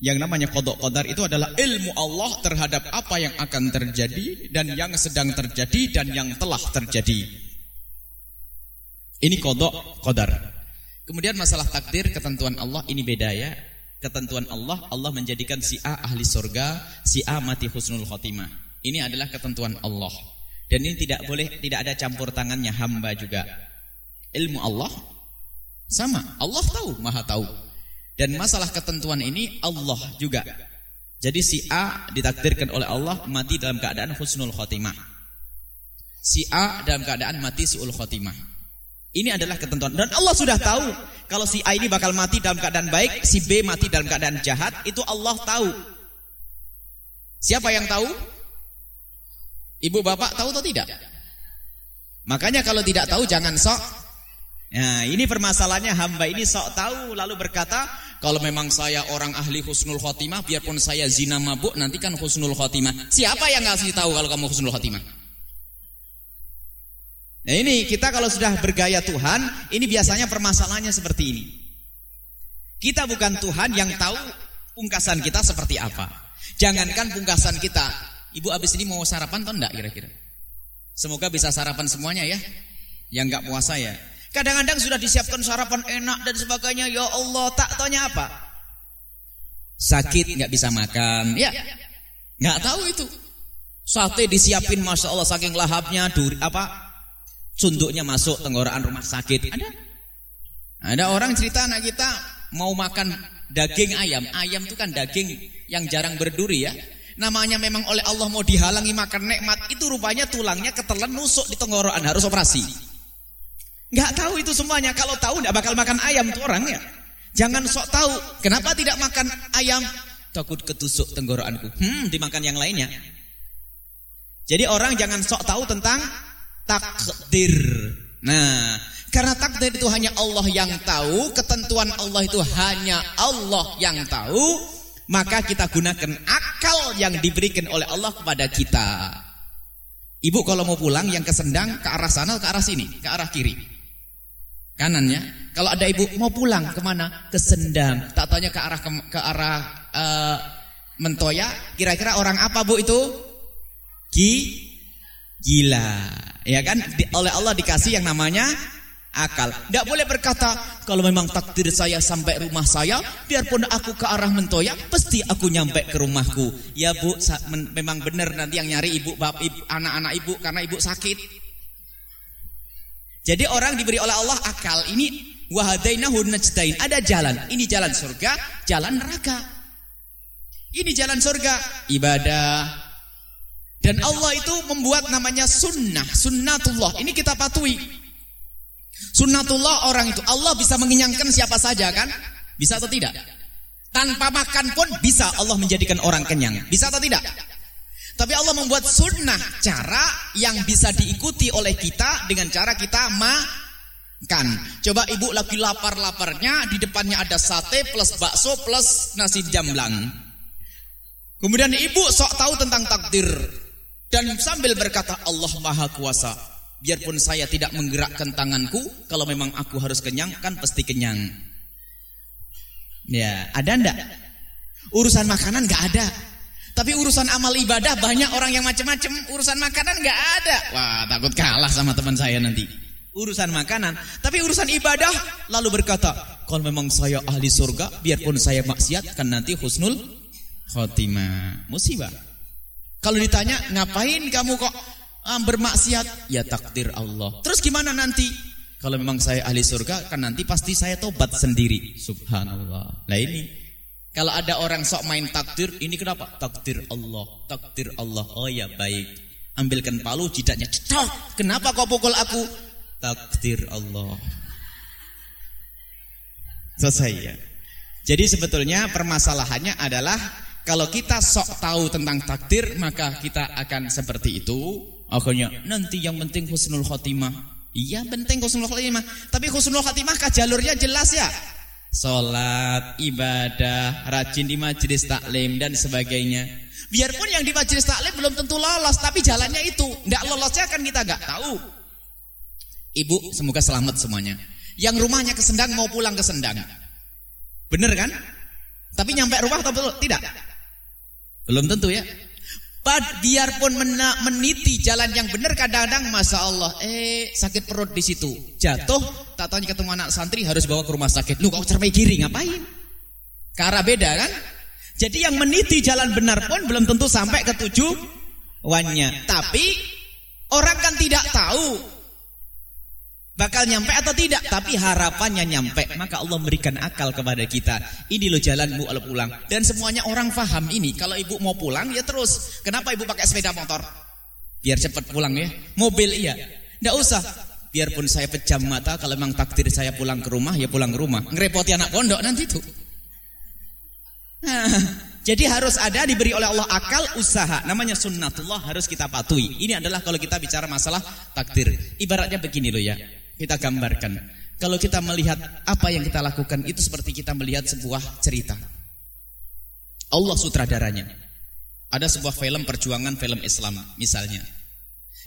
yang namanya kodok kodar itu adalah ilmu Allah terhadap apa yang akan terjadi dan yang sedang terjadi dan yang telah terjadi. Ini kodok kodar. Kemudian masalah takdir ketentuan Allah ini beda ya. Ketentuan Allah, Allah menjadikan si A ahli surga, si A mati husnul khotimah. Ini adalah ketentuan Allah. Dan ini tidak boleh, tidak ada campur tangannya hamba juga. Ilmu Allah sama. Allah tahu, maha tahu. Dan masalah ketentuan ini Allah juga. Jadi si A ditakdirkan oleh Allah mati dalam keadaan husnul khotimah. Si A dalam keadaan mati su'ul khotimah. Ini adalah ketentuan. Dan Allah sudah tahu kalau si A ini bakal mati dalam keadaan baik, si B mati dalam keadaan jahat, itu Allah tahu. Siapa yang tahu? Ibu bapak tahu atau tidak? Makanya kalau tidak tahu jangan sok Nah, ini permasalahannya hamba ini sok tahu lalu berkata, kalau memang saya orang ahli husnul khotimah, biarpun saya zina mabuk, nanti kan husnul khotimah. Siapa yang ngasih tahu kalau kamu husnul khotimah? Nah ini kita kalau sudah bergaya Tuhan, ini biasanya permasalahannya seperti ini. Kita bukan Tuhan yang tahu pungkasan kita seperti apa. Jangankan pungkasan kita, ibu abis ini mau sarapan atau enggak kira-kira? Semoga bisa sarapan semuanya ya. Yang enggak puasa ya. Kadang-kadang sudah disiapkan sarapan enak dan sebagainya. Ya Allah, tak tanya apa? Sakit nggak bisa makan. Ya, nggak tahu itu. Sate disiapin, masya Allah, saking lahapnya, duri, apa? Sunduknya masuk tenggorokan rumah sakit. Ada? Ada orang cerita anak kita mau makan daging ayam. Ayam itu kan daging yang jarang berduri ya. Namanya memang oleh Allah mau dihalangi makan nikmat. Itu rupanya tulangnya ketelan nusuk di tenggorokan harus operasi. Nggak tahu itu semuanya. Kalau tahu nggak bakal makan ayam tuh orang ya. Jangan sok tahu. Kenapa tidak makan ayam? Takut ketusuk tenggorokanku. Hmm, dimakan yang lainnya. Jadi orang jangan sok tahu tentang takdir. Nah, karena takdir itu hanya Allah yang tahu, ketentuan Allah itu hanya Allah yang tahu, maka kita gunakan akal yang diberikan oleh Allah kepada kita. Ibu kalau mau pulang yang ke Sendang ke arah sana ke arah sini, ke arah kiri kanannya. Kalau ada ibu mau pulang ke mana? Ke Sendang. Tak tanya ke arah ke, ke arah uh, Mentoya. Kira-kira orang apa bu itu? Ki gila. Ya kan? Di, oleh Allah dikasih yang namanya akal. Tidak boleh berkata, kalau memang takdir saya sampai rumah saya, biarpun aku ke arah Mentoya, pasti aku nyampe ke rumahku. Ya bu, memang benar nanti yang nyari ibu, bap, ibu anak-anak ibu karena ibu sakit. Jadi orang diberi oleh Allah akal. Ini wahadainahu najdain. Ada jalan. Ini jalan surga, jalan neraka. Ini jalan surga, ibadah. Dan Allah itu membuat namanya sunnah, sunnatullah. Ini kita patuhi. Sunnatullah orang itu Allah bisa mengenyangkan siapa saja kan? Bisa atau tidak? Tanpa makan pun bisa Allah menjadikan orang kenyang. Bisa atau tidak? Tapi Allah membuat sunnah cara yang bisa diikuti oleh kita dengan cara kita makan. Coba ibu lagi lapar-laparnya, di depannya ada sate plus bakso plus nasi jamblang. Kemudian ibu sok tahu tentang takdir dan sambil berkata Allah Maha Kuasa. Biarpun saya tidak menggerakkan tanganku, kalau memang aku harus kenyang, kan pasti kenyang. Ya, ada ndak? Urusan makanan nggak ada. Tapi urusan amal ibadah banyak orang yang macam-macam. Urusan makanan nggak ada. Wah, takut kalah sama teman saya nanti. Urusan makanan, tapi urusan ibadah lalu berkata, kalau memang saya ahli surga, biarpun saya maksiat, kan nanti husnul khotimah. Musibah. Kalau ditanya, ngapain kamu kok ah, bermaksiat? Ya takdir Allah. Terus gimana nanti? Kalau memang saya ahli surga, kan nanti pasti saya tobat sendiri. Subhanallah. Nah ini, kalau ada orang sok main takdir, ini kenapa? Takdir Allah, takdir Allah. Oh ya baik. Ambilkan palu, jidatnya cetok. Kenapa kau pukul aku? Takdir Allah. Selesai ya. Jadi sebetulnya permasalahannya adalah kalau kita sok tahu tentang takdir, maka kita akan seperti itu. Akhirnya nanti yang penting husnul khotimah. Iya penting husnul khotimah. Tapi husnul khotimah kah jalurnya jelas ya? Salat, ibadah, rajin di majelis taklim dan sebagainya. Biarpun yang di majelis taklim belum tentu lolos, tapi jalannya itu. Tidak lolosnya kan kita nggak tahu. Ibu, semoga selamat semuanya. Yang rumahnya ke Sendang mau pulang ke Sendang. Bener kan? Tapi nyampe rumah atau belum? Tidak. Belum tentu ya. Pad, biarpun mena, meniti jalan yang benar kadang-kadang masa Allah eh sakit perut di situ jatuh tak tanya ketemu anak santri harus bawa ke rumah sakit. Lu kok cermai kiri? Ngapain? Karena beda kan? Jadi yang meniti jalan benar pun belum tentu sampai ke tujuannya. Tapi orang kan tidak tahu bakal nyampe atau tidak. Tapi harapannya nyampe. Maka Allah memberikan akal kepada kita. Ini loh jalanmu kalau pulang. Dan semuanya orang faham ini. Kalau ibu mau pulang ya terus. Kenapa ibu pakai sepeda motor? Biar cepat pulang ya. Mobil iya. Nggak usah biarpun saya pejam mata kalau memang takdir saya pulang ke rumah ya pulang ke rumah ngerepoti anak pondok nanti tuh nah, jadi harus ada diberi oleh Allah akal usaha namanya sunnatullah harus kita patuhi ini adalah kalau kita bicara masalah takdir ibaratnya begini loh ya kita gambarkan. Kalau kita melihat apa yang kita lakukan itu seperti kita melihat sebuah cerita. Allah sutradaranya. Ada sebuah film perjuangan film Islam misalnya.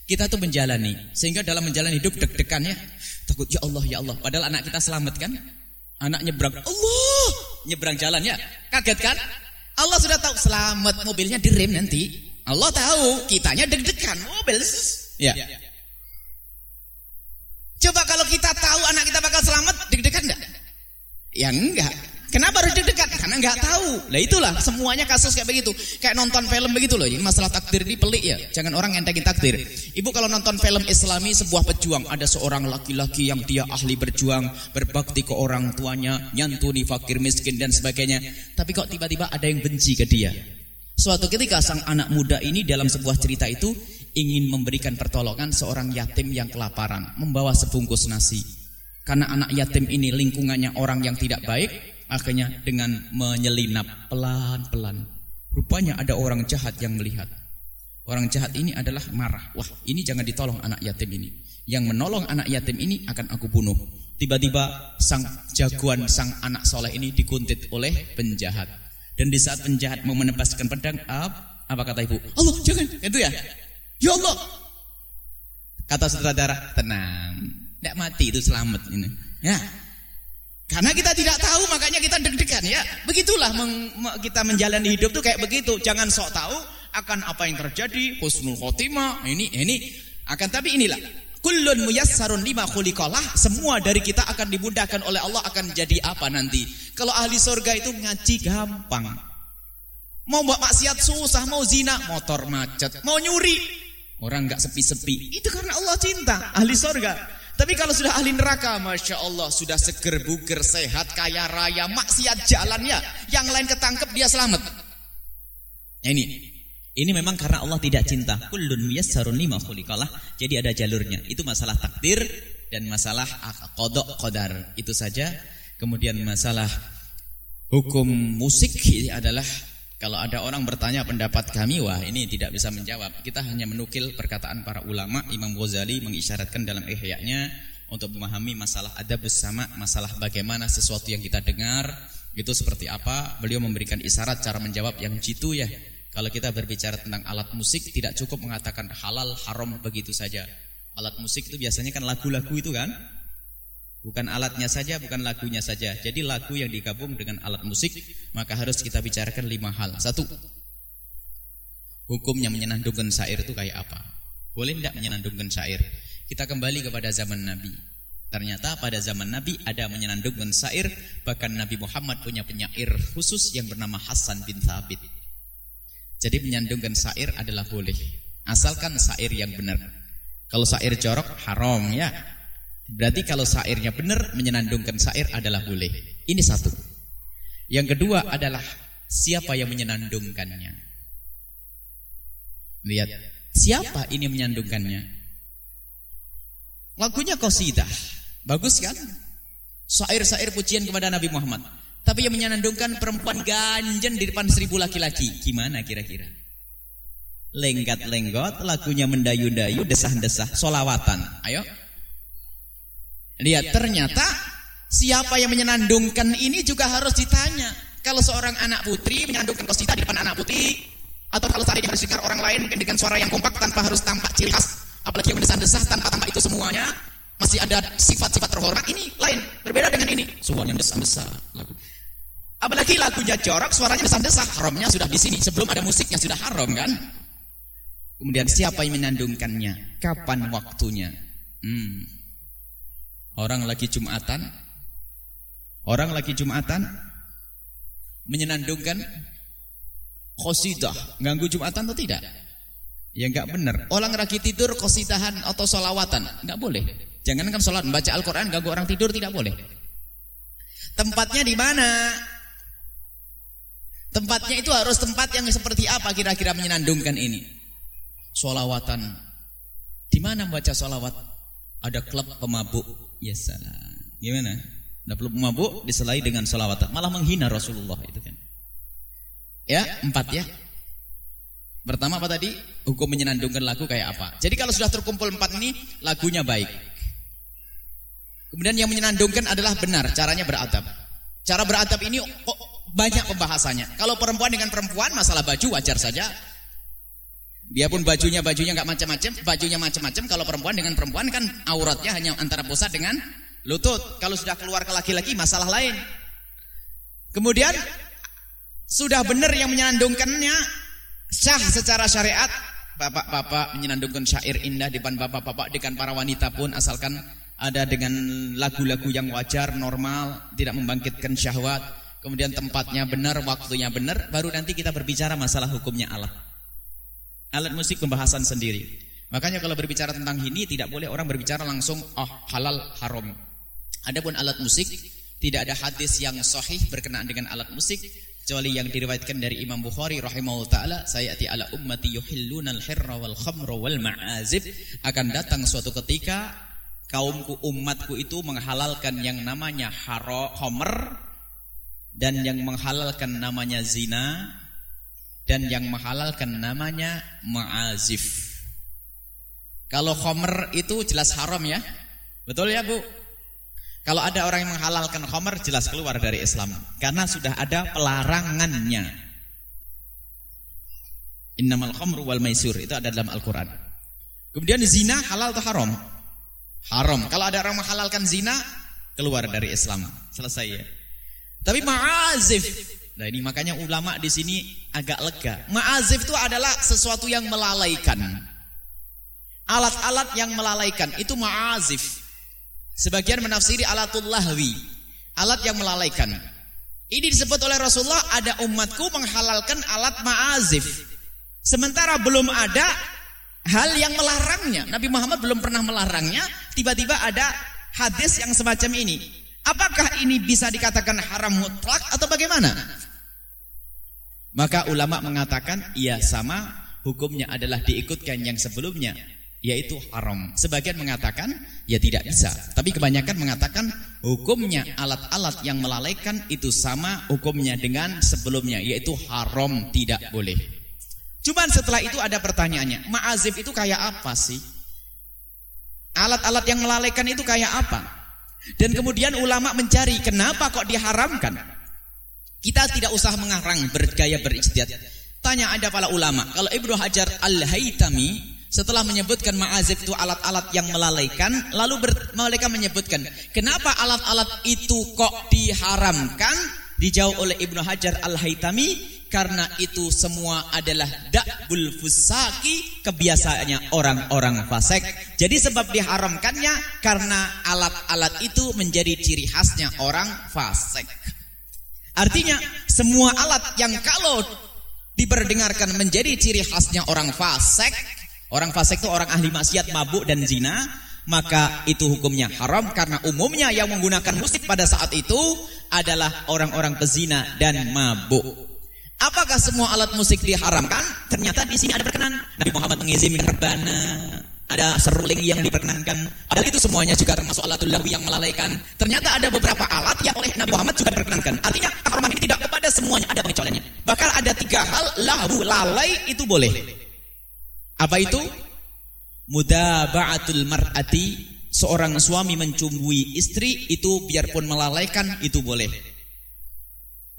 Kita tuh menjalani sehingga dalam menjalani hidup deg-degan ya. Takut ya Allah ya Allah. Padahal anak kita selamat kan? Anak nyebrang. Allah nyebrang jalan ya. Kaget kan? Allah sudah tahu selamat mobilnya direm nanti. Allah tahu kitanya deg-degan mobil. Ya. Coba kalau kita tahu anak kita bakal selamat, deg-degan enggak? Ya enggak. Kenapa harus deg-degan? Karena enggak tahu. Lah itulah semuanya kasus kayak begitu. Kayak nonton film begitu loh. Ini masalah takdir ini pelik ya. Jangan orang yang entengin takdir. Ibu kalau nonton film Islami sebuah pejuang, ada seorang laki-laki yang dia ahli berjuang, berbakti ke orang tuanya, nyantuni fakir miskin dan sebagainya. Tapi kok tiba-tiba ada yang benci ke dia. Suatu ketika sang anak muda ini dalam sebuah cerita itu ingin memberikan pertolongan seorang yatim yang kelaparan, membawa sebungkus nasi. Karena anak yatim ini lingkungannya orang yang tidak baik, akhirnya dengan menyelinap pelan-pelan. Rupanya ada orang jahat yang melihat. Orang jahat ini adalah marah. Wah, ini jangan ditolong anak yatim ini. Yang menolong anak yatim ini akan aku bunuh. Tiba-tiba sang jagoan sang anak soleh ini dikuntit oleh penjahat. Dan di saat penjahat mau menebaskan pedang, apa kata ibu? Allah, jangan. Itu ya. Ya Allah. Kata sutradara, tenang. Tidak mati itu selamat ini. Ya. Karena kita tidak tahu makanya kita deg-degan ya. Begitulah meng, kita menjalani hidup tuh kayak begitu. Jangan sok tahu akan apa yang terjadi, husnul khotimah, ini ini akan tapi inilah Kullun muyassarun lima khuliqalah. Semua dari kita akan dimudahkan oleh Allah akan jadi apa nanti. Kalau ahli surga itu ngaji gampang. Mau buat maksiat susah, mau zina, motor macet, mau nyuri, orang nggak sepi-sepi. Itu karena Allah cinta ahli surga. Tapi kalau sudah ahli neraka, masya Allah sudah seger buger sehat kaya raya maksiat jalannya, yang lain ketangkep dia selamat. Nah, ini ini memang karena Allah tidak cinta. Kullun muyassarun lima khuliqalah. Jadi ada jalurnya. Itu masalah takdir dan masalah kodok kodar. Itu saja. Kemudian masalah hukum musik adalah kalau ada orang bertanya pendapat kami, wah ini tidak bisa menjawab. Kita hanya menukil perkataan para ulama. Imam Ghazali mengisyaratkan dalam ihya untuk memahami masalah adab bersama, masalah bagaimana sesuatu yang kita dengar itu seperti apa. Beliau memberikan isyarat cara menjawab yang jitu ya. Kalau kita berbicara tentang alat musik tidak cukup mengatakan halal haram begitu saja. Alat musik itu biasanya kan lagu-lagu itu kan? Bukan alatnya saja, bukan lagunya saja. Jadi lagu yang digabung dengan alat musik maka harus kita bicarakan lima hal. Satu, hukumnya menyenandungkan syair itu kayak apa? Boleh tidak menyenandungkan syair? Kita kembali kepada zaman Nabi. Ternyata pada zaman Nabi ada menyenandungkan syair, bahkan Nabi Muhammad punya penyair khusus yang bernama Hasan bin Thabit. Jadi menyandungkan syair adalah boleh. Asalkan syair yang benar. Kalau syair jorok haram ya. Berarti kalau syairnya benar menyenandungkan syair adalah boleh. Ini satu. Yang kedua adalah siapa yang menyenandungkannya. Lihat, siapa ini menyandungkannya? Lagunya qasidah. Bagus kan? Syair-syair pujian kepada Nabi Muhammad. Tapi yang menyenandungkan perempuan ganjen di depan seribu laki-laki. Gimana kira-kira? Lenggat-lenggot, lagunya mendayu-dayu, desah-desah, solawatan. Ayo. Lihat, ternyata siapa yang menyenandungkan ini juga harus ditanya. Kalau seorang anak putri menyenandungkan kosita di depan anak putri, atau kalau tadi harus dengar orang lain dengan suara yang kompak tanpa harus tampak ciri khas, apalagi yang mendesah-desah tanpa tampak itu semuanya, masih ada sifat-sifat terhormat ini lain berbeda dengan ini suaranya desah-desah Apalagi lagunya jorok, suaranya desah-desah, haramnya sudah di sini. Sebelum ada musiknya sudah haram kan? Kemudian siapa yang menandungkannya? Kapan waktunya? Hmm. Orang lagi Jumatan, orang lagi Jumatan menyenandungkan qasidah, ganggu Jumatan atau tidak? Ya enggak benar. Orang lagi tidur qasidahan atau solawatan, enggak boleh. Jangankan sholat, membaca Al-Quran ganggu orang tidur tidak boleh. Tempatnya di mana? Tempatnya itu harus tempat yang seperti apa kira-kira menyenandungkan ini? Solawatan. Di mana membaca solawat? Ada klub pemabuk. Ya salah. Gimana? Ada klub pemabuk diselai dengan solawatan. Malah menghina Rasulullah itu kan. Ya, empat ya. Pertama apa tadi? Hukum menyenandungkan lagu kayak apa? Jadi kalau sudah terkumpul empat ini, lagunya baik. Kemudian yang menyenandungkan adalah benar, caranya beradab. Cara beradab ini oh, banyak pembahasannya. Kalau perempuan dengan perempuan masalah baju wajar saja. Biarpun bajunya bajunya nggak macam-macam, bajunya macam-macam. Kalau perempuan dengan perempuan kan auratnya hanya antara pusat dengan lutut. Kalau sudah keluar ke laki-laki masalah lain. Kemudian sudah benar yang menyenandungkannya sah secara syariat. Bapak-bapak menyenandungkan syair indah di depan bapak-bapak dengan para wanita pun asalkan ada dengan lagu-lagu yang wajar, normal, tidak membangkitkan syahwat kemudian tempatnya benar, waktunya benar, baru nanti kita berbicara masalah hukumnya alat. Alat musik pembahasan sendiri. Makanya kalau berbicara tentang ini tidak boleh orang berbicara langsung oh halal haram. Adapun alat musik tidak ada hadis yang sahih berkenaan dengan alat musik kecuali yang diriwayatkan dari Imam Bukhari rahimahullah taala sayati ala ummati yuhilluna al-hirra wal khamra wal ma'azib akan datang suatu ketika kaumku umatku itu menghalalkan yang namanya haro homer dan yang menghalalkan namanya zina dan yang menghalalkan namanya ma'azif. Kalau khomer itu jelas haram ya. Betul ya Bu? Kalau ada orang yang menghalalkan khomer jelas keluar dari Islam. Karena sudah ada pelarangannya. Innamal khomru wal maisur. Itu ada dalam Al-Quran. Kemudian zina halal atau haram? Haram. Kalau ada orang menghalalkan zina, keluar dari Islam. Selesai ya. Tapi ma'azif. Nah ini makanya ulama di sini agak lega. Ma'azif itu adalah sesuatu yang melalaikan. Alat-alat yang melalaikan itu ma'azif. Sebagian menafsiri alatul lahwi, alat yang melalaikan. Ini disebut oleh Rasulullah ada umatku menghalalkan alat ma'azif. Sementara belum ada hal yang melarangnya. Nabi Muhammad belum pernah melarangnya, tiba-tiba ada hadis yang semacam ini. Apakah ini bisa dikatakan haram mutlak atau bagaimana? Maka ulama mengatakan iya sama hukumnya adalah diikutkan yang sebelumnya yaitu haram. Sebagian mengatakan ya tidak bisa, tapi kebanyakan mengatakan hukumnya alat-alat yang melalaikan itu sama hukumnya dengan sebelumnya yaitu haram tidak boleh. Cuman setelah itu ada pertanyaannya, ma'azif itu kayak apa sih? Alat-alat yang melalaikan itu kayak apa? Dan kemudian ulama mencari kenapa kok diharamkan? Kita tidak usah mengarang bergaya berijtihad. Tanya ada para ulama. Kalau Ibnu Hajar Al-Haytami setelah menyebutkan ma'azif itu alat-alat yang melalaikan, lalu mereka menyebutkan, kenapa alat-alat itu kok diharamkan? Dijawab oleh Ibnu Hajar Al-Haytami, karena itu semua adalah da'bul fusaki, kebiasaannya orang-orang fasik. Jadi sebab diharamkannya karena alat-alat itu menjadi ciri khasnya orang fasik. Artinya semua alat yang kalau diperdengarkan menjadi ciri khasnya orang fasik, orang fasik itu orang ahli maksiat, mabuk dan zina, maka itu hukumnya haram karena umumnya yang menggunakan musik pada saat itu adalah orang-orang pezina dan mabuk. Apakah semua alat musik diharamkan? Ternyata di sini ada berkenan. Nabi Muhammad mengizinkan rebana, ada seruling yang diperkenankan. Padahal itu semuanya juga termasuk alatul lahu yang melalaikan. Ternyata ada beberapa alat yang oleh Nabi Muhammad juga diperkenankan. Artinya keharaman ini tidak kepada semuanya, ada pengecualiannya. Bahkan ada tiga hal lahu lalai itu boleh. Apa itu? Mudaba'atul mar'ati seorang suami mencumbui istri itu biarpun melalaikan itu boleh.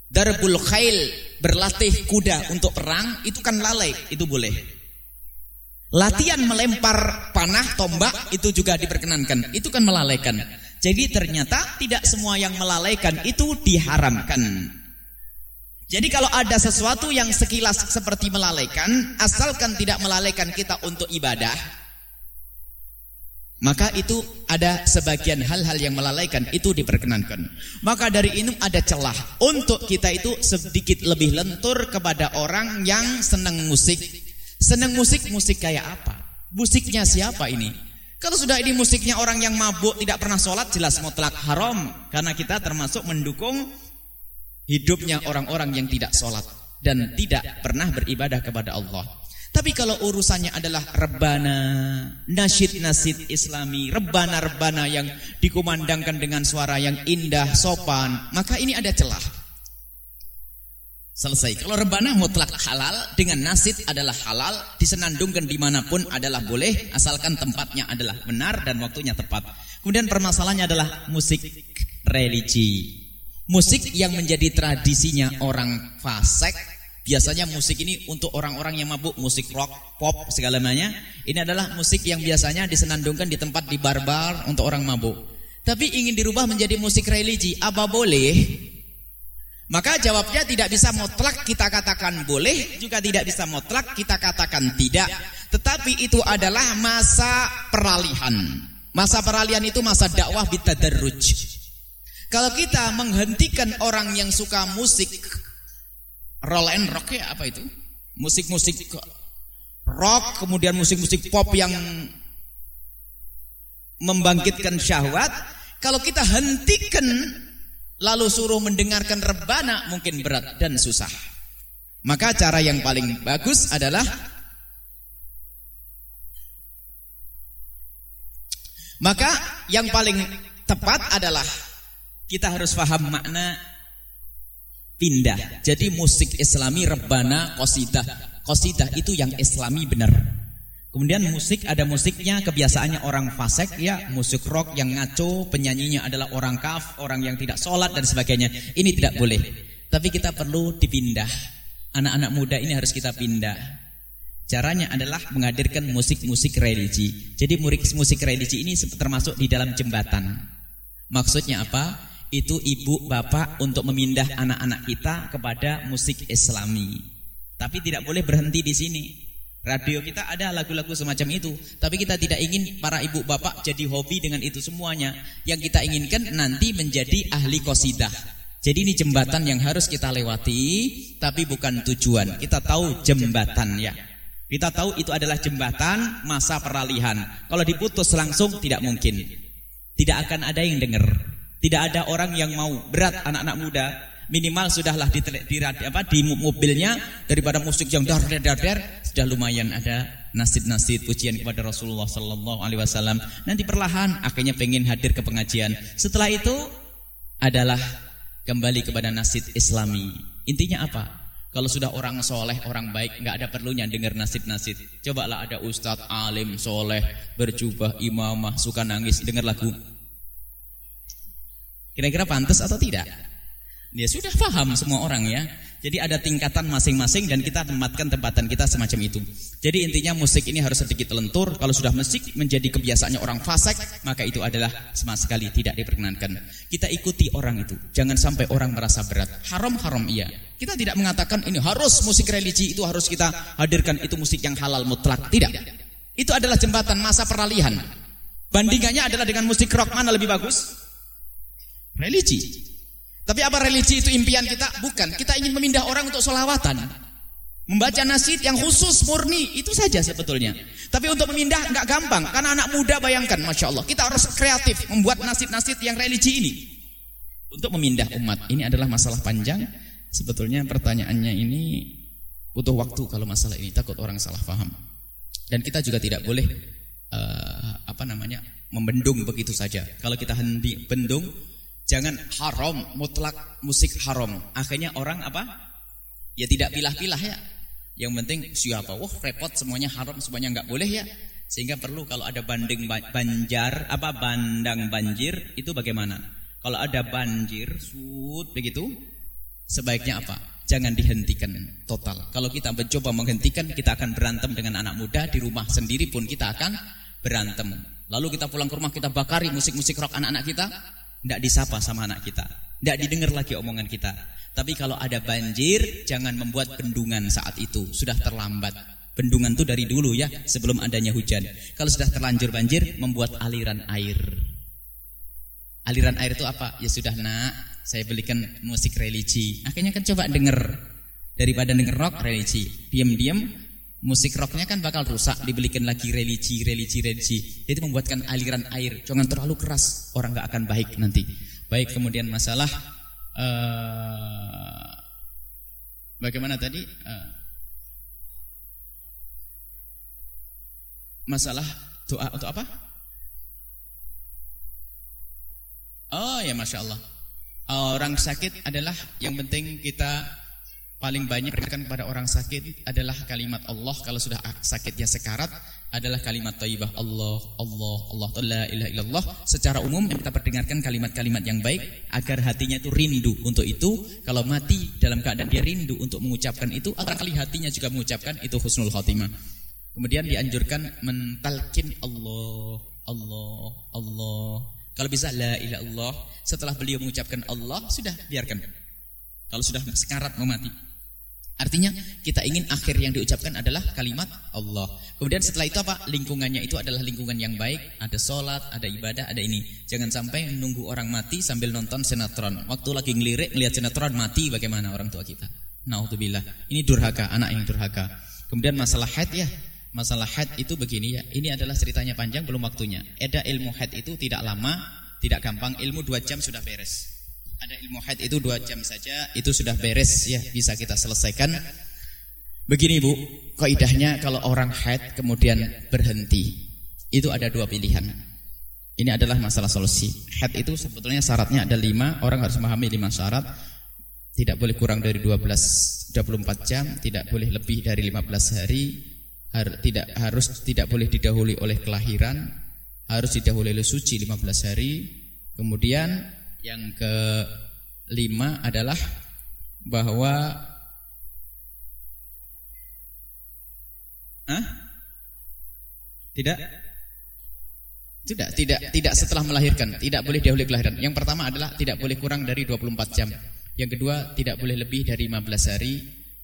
Darbul khail berlatih kuda untuk perang itu kan lalai, itu boleh. Latihan melempar panah, tombak itu juga diperkenankan. Itu kan melalaikan. Jadi ternyata tidak semua yang melalaikan itu diharamkan. Jadi kalau ada sesuatu yang sekilas seperti melalaikan, asalkan tidak melalaikan kita untuk ibadah, maka itu ada sebagian hal-hal yang melalaikan itu diperkenankan. Maka dari ini ada celah untuk kita itu sedikit lebih lentur kepada orang yang senang musik, Senang musik, musik kayak apa? Musiknya siapa ini? Kalau sudah ini musiknya orang yang mabuk tidak pernah sholat jelas mutlak haram karena kita termasuk mendukung hidupnya orang-orang yang tidak sholat dan tidak pernah beribadah kepada Allah. Tapi kalau urusannya adalah rebana, nasyid-nasyid islami, rebana-rebana yang dikumandangkan dengan suara yang indah, sopan, maka ini ada celah. Selesai. Kalau rebana mutlak halal dengan nasid adalah halal, disenandungkan di mana pun adalah boleh, asalkan tempatnya adalah benar dan waktunya tepat. Kemudian permasalahannya adalah musik religi. Musik yang menjadi tradisinya orang fasik, biasanya musik ini untuk orang-orang yang mabuk, musik rock, pop, segala macamnya. Ini adalah musik yang biasanya disenandungkan di tempat di barbar untuk orang mabuk. Tapi ingin dirubah menjadi musik religi, apa boleh? Maka jawabnya tidak bisa mutlak kita katakan boleh, juga tidak bisa mutlak kita katakan tidak. Tetapi itu adalah masa peralihan. Masa peralihan itu masa dakwah bitadarruj. Kalau kita menghentikan orang yang suka musik roll and rock ya apa itu? Musik-musik rock, kemudian musik-musik pop yang membangkitkan syahwat, kalau kita hentikan lalu suruh mendengarkan rebana mungkin berat dan susah. Maka cara yang paling bagus adalah Maka yang paling tepat adalah kita harus paham makna pindah. Jadi musik Islami rebana qasidah. Qasidah itu yang Islami benar. Kemudian musik ada musiknya kebiasaannya orang fasik ya. Musik rock yang ngaco penyanyinya adalah orang kaf orang yang tidak sholat dan sebagainya. Ini tidak boleh. Tapi kita perlu dipindah. Anak-anak muda ini harus kita pindah. Caranya adalah menghadirkan musik-musik religi. Jadi musik religi ini termasuk di dalam jembatan. Maksudnya apa? Itu ibu bapak untuk memindah anak-anak kita kepada musik islami. Tapi tidak boleh berhenti di sini Radio kita ada lagu-lagu semacam itu, tapi kita tidak ingin para ibu bapak jadi hobi dengan itu semuanya. Yang kita inginkan nanti menjadi ahli kosidah. Jadi ini jembatan yang harus kita lewati, tapi bukan tujuan. Kita tahu jembatan ya. Kita tahu itu adalah jembatan masa peralihan. Kalau diputus langsung tidak mungkin. Tidak akan ada yang dengar. Tidak ada orang yang mau berat anak-anak muda minimal sudahlah di, di, apa, di mobilnya daripada musik yang dar dar dar, dar sudah lumayan ada nasid-nasid pujian kepada Rasulullah Sallallahu Alaihi Wasallam. Nanti perlahan akhirnya pengen hadir ke pengajian. Setelah itu adalah kembali kepada nasid Islami. Intinya apa? Kalau sudah orang soleh, orang baik, nggak ada perlunya dengar nasid-nasid. Cobalah ada ustadz alim soleh berjubah imamah suka nangis dengar lagu. Kira-kira pantas atau tidak? Dia sudah paham semua orang ya. Jadi ada tingkatan masing-masing dan kita tempatkan tempatan kita semacam itu. Jadi intinya musik ini harus sedikit lentur. Kalau sudah musik menjadi kebiasaannya orang fasik, maka itu adalah sama sekali tidak diperkenankan. Kita ikuti orang itu. Jangan sampai orang merasa berat. Haram-haram iya. Kita tidak mengatakan ini harus musik religi itu harus kita hadirkan itu musik yang halal mutlak. Tidak. Itu adalah jembatan masa peralihan. Bandingannya adalah dengan musik rock mana lebih bagus? Religi. Tapi apa religi itu impian kita? Bukan. Kita ingin memindah orang untuk solawatan. Membaca nasid yang khusus murni itu saja sebetulnya. Tapi untuk memindah nggak gampang karena anak muda bayangkan, masya Allah kita harus kreatif membuat nasid-nasid yang religi ini untuk memindah umat. Ini adalah masalah panjang. Sebetulnya pertanyaannya ini butuh waktu kalau masalah ini takut orang salah paham. Dan kita juga tidak boleh uh, apa namanya membendung begitu saja. Kalau kita hendi bendung Jangan haram, mutlak musik haram. Akhirnya orang apa? Ya tidak pilah-pilah ya. Yang penting siapa? Wah repot semuanya haram, semuanya nggak boleh ya. Sehingga perlu kalau ada banding banjar, apa bandang banjir itu bagaimana? Kalau ada banjir, sud begitu, sebaiknya apa? Jangan dihentikan total. Kalau kita mencoba menghentikan, kita akan berantem dengan anak muda di rumah sendiri pun kita akan berantem. Lalu kita pulang ke rumah kita bakari musik-musik rock anak-anak kita, tidak disapa sama anak kita. Tidak didengar lagi omongan kita. Tapi kalau ada banjir, jangan membuat bendungan saat itu. Sudah terlambat. Bendungan itu dari dulu ya, sebelum adanya hujan. Kalau sudah terlanjur banjir, membuat aliran air. Aliran air itu apa? Ya sudah nak, saya belikan musik religi. Akhirnya kan coba denger. Daripada denger rock religi. Diam-diam musik rocknya kan bakal rusak dibelikan lagi religi religi religi. Itu membuatkan aliran air. Jangan terlalu keras orang nggak akan baik nanti. Baik kemudian masalah uh, bagaimana tadi? Uh, masalah doa untuk apa? Oh ya masya Allah. Orang sakit adalah yang penting kita paling banyak berikan kepada orang sakit adalah kalimat Allah. Kalau sudah sakitnya sekarat adalah kalimat thayyibah Allah Allah Allah. La ilaha illallah. Secara umum kita perdengarkan kalimat-kalimat yang baik agar hatinya itu rindu untuk itu. Kalau mati dalam keadaan dia rindu untuk mengucapkan itu kali hatinya juga mengucapkan itu husnul khotimah kemudian dianjurkan mentalkin Allah Allah Allah. Kalau bisa la ilaha illallah setelah beliau mengucapkan Allah sudah biarkan. Kalau sudah sekarat mau mati Artinya kita ingin akhir yang diucapkan adalah kalimat Allah. Kemudian setelah itu apa? Lingkungannya itu adalah lingkungan yang baik. Ada sholat, ada ibadah, ada ini. Jangan sampai menunggu orang mati sambil nonton sinetron. Waktu lagi ngelirik, ngelihat sinetron mati bagaimana orang tua kita. Naudzubillah. Ini durhaka, anak yang durhaka. Kemudian masalah haid ya. Masalah haid itu begini ya. Ini adalah ceritanya panjang, belum waktunya. Eda ilmu haid itu tidak lama, tidak gampang. Ilmu dua jam sudah beres ada ilmu haid itu dua jam saja itu sudah beres ya bisa kita selesaikan. Begini bu kaidahnya kalau orang haid kemudian berhenti itu ada dua pilihan. Ini adalah masalah solusi. Haid itu sebetulnya syaratnya ada lima orang harus memahami lima syarat. Tidak boleh kurang dari 12 24 jam tidak boleh lebih dari 15 hari har, tidak harus tidak boleh didahului oleh kelahiran harus didahului oleh suci 15 hari. Kemudian yang kelima adalah bahwa Hah? Tidak? Tidak, tidak, tidak setelah melahirkan, tidak boleh dahulu kelahiran. Yang pertama adalah tidak boleh kurang dari 24 jam. Yang kedua, tidak boleh lebih dari 15 hari.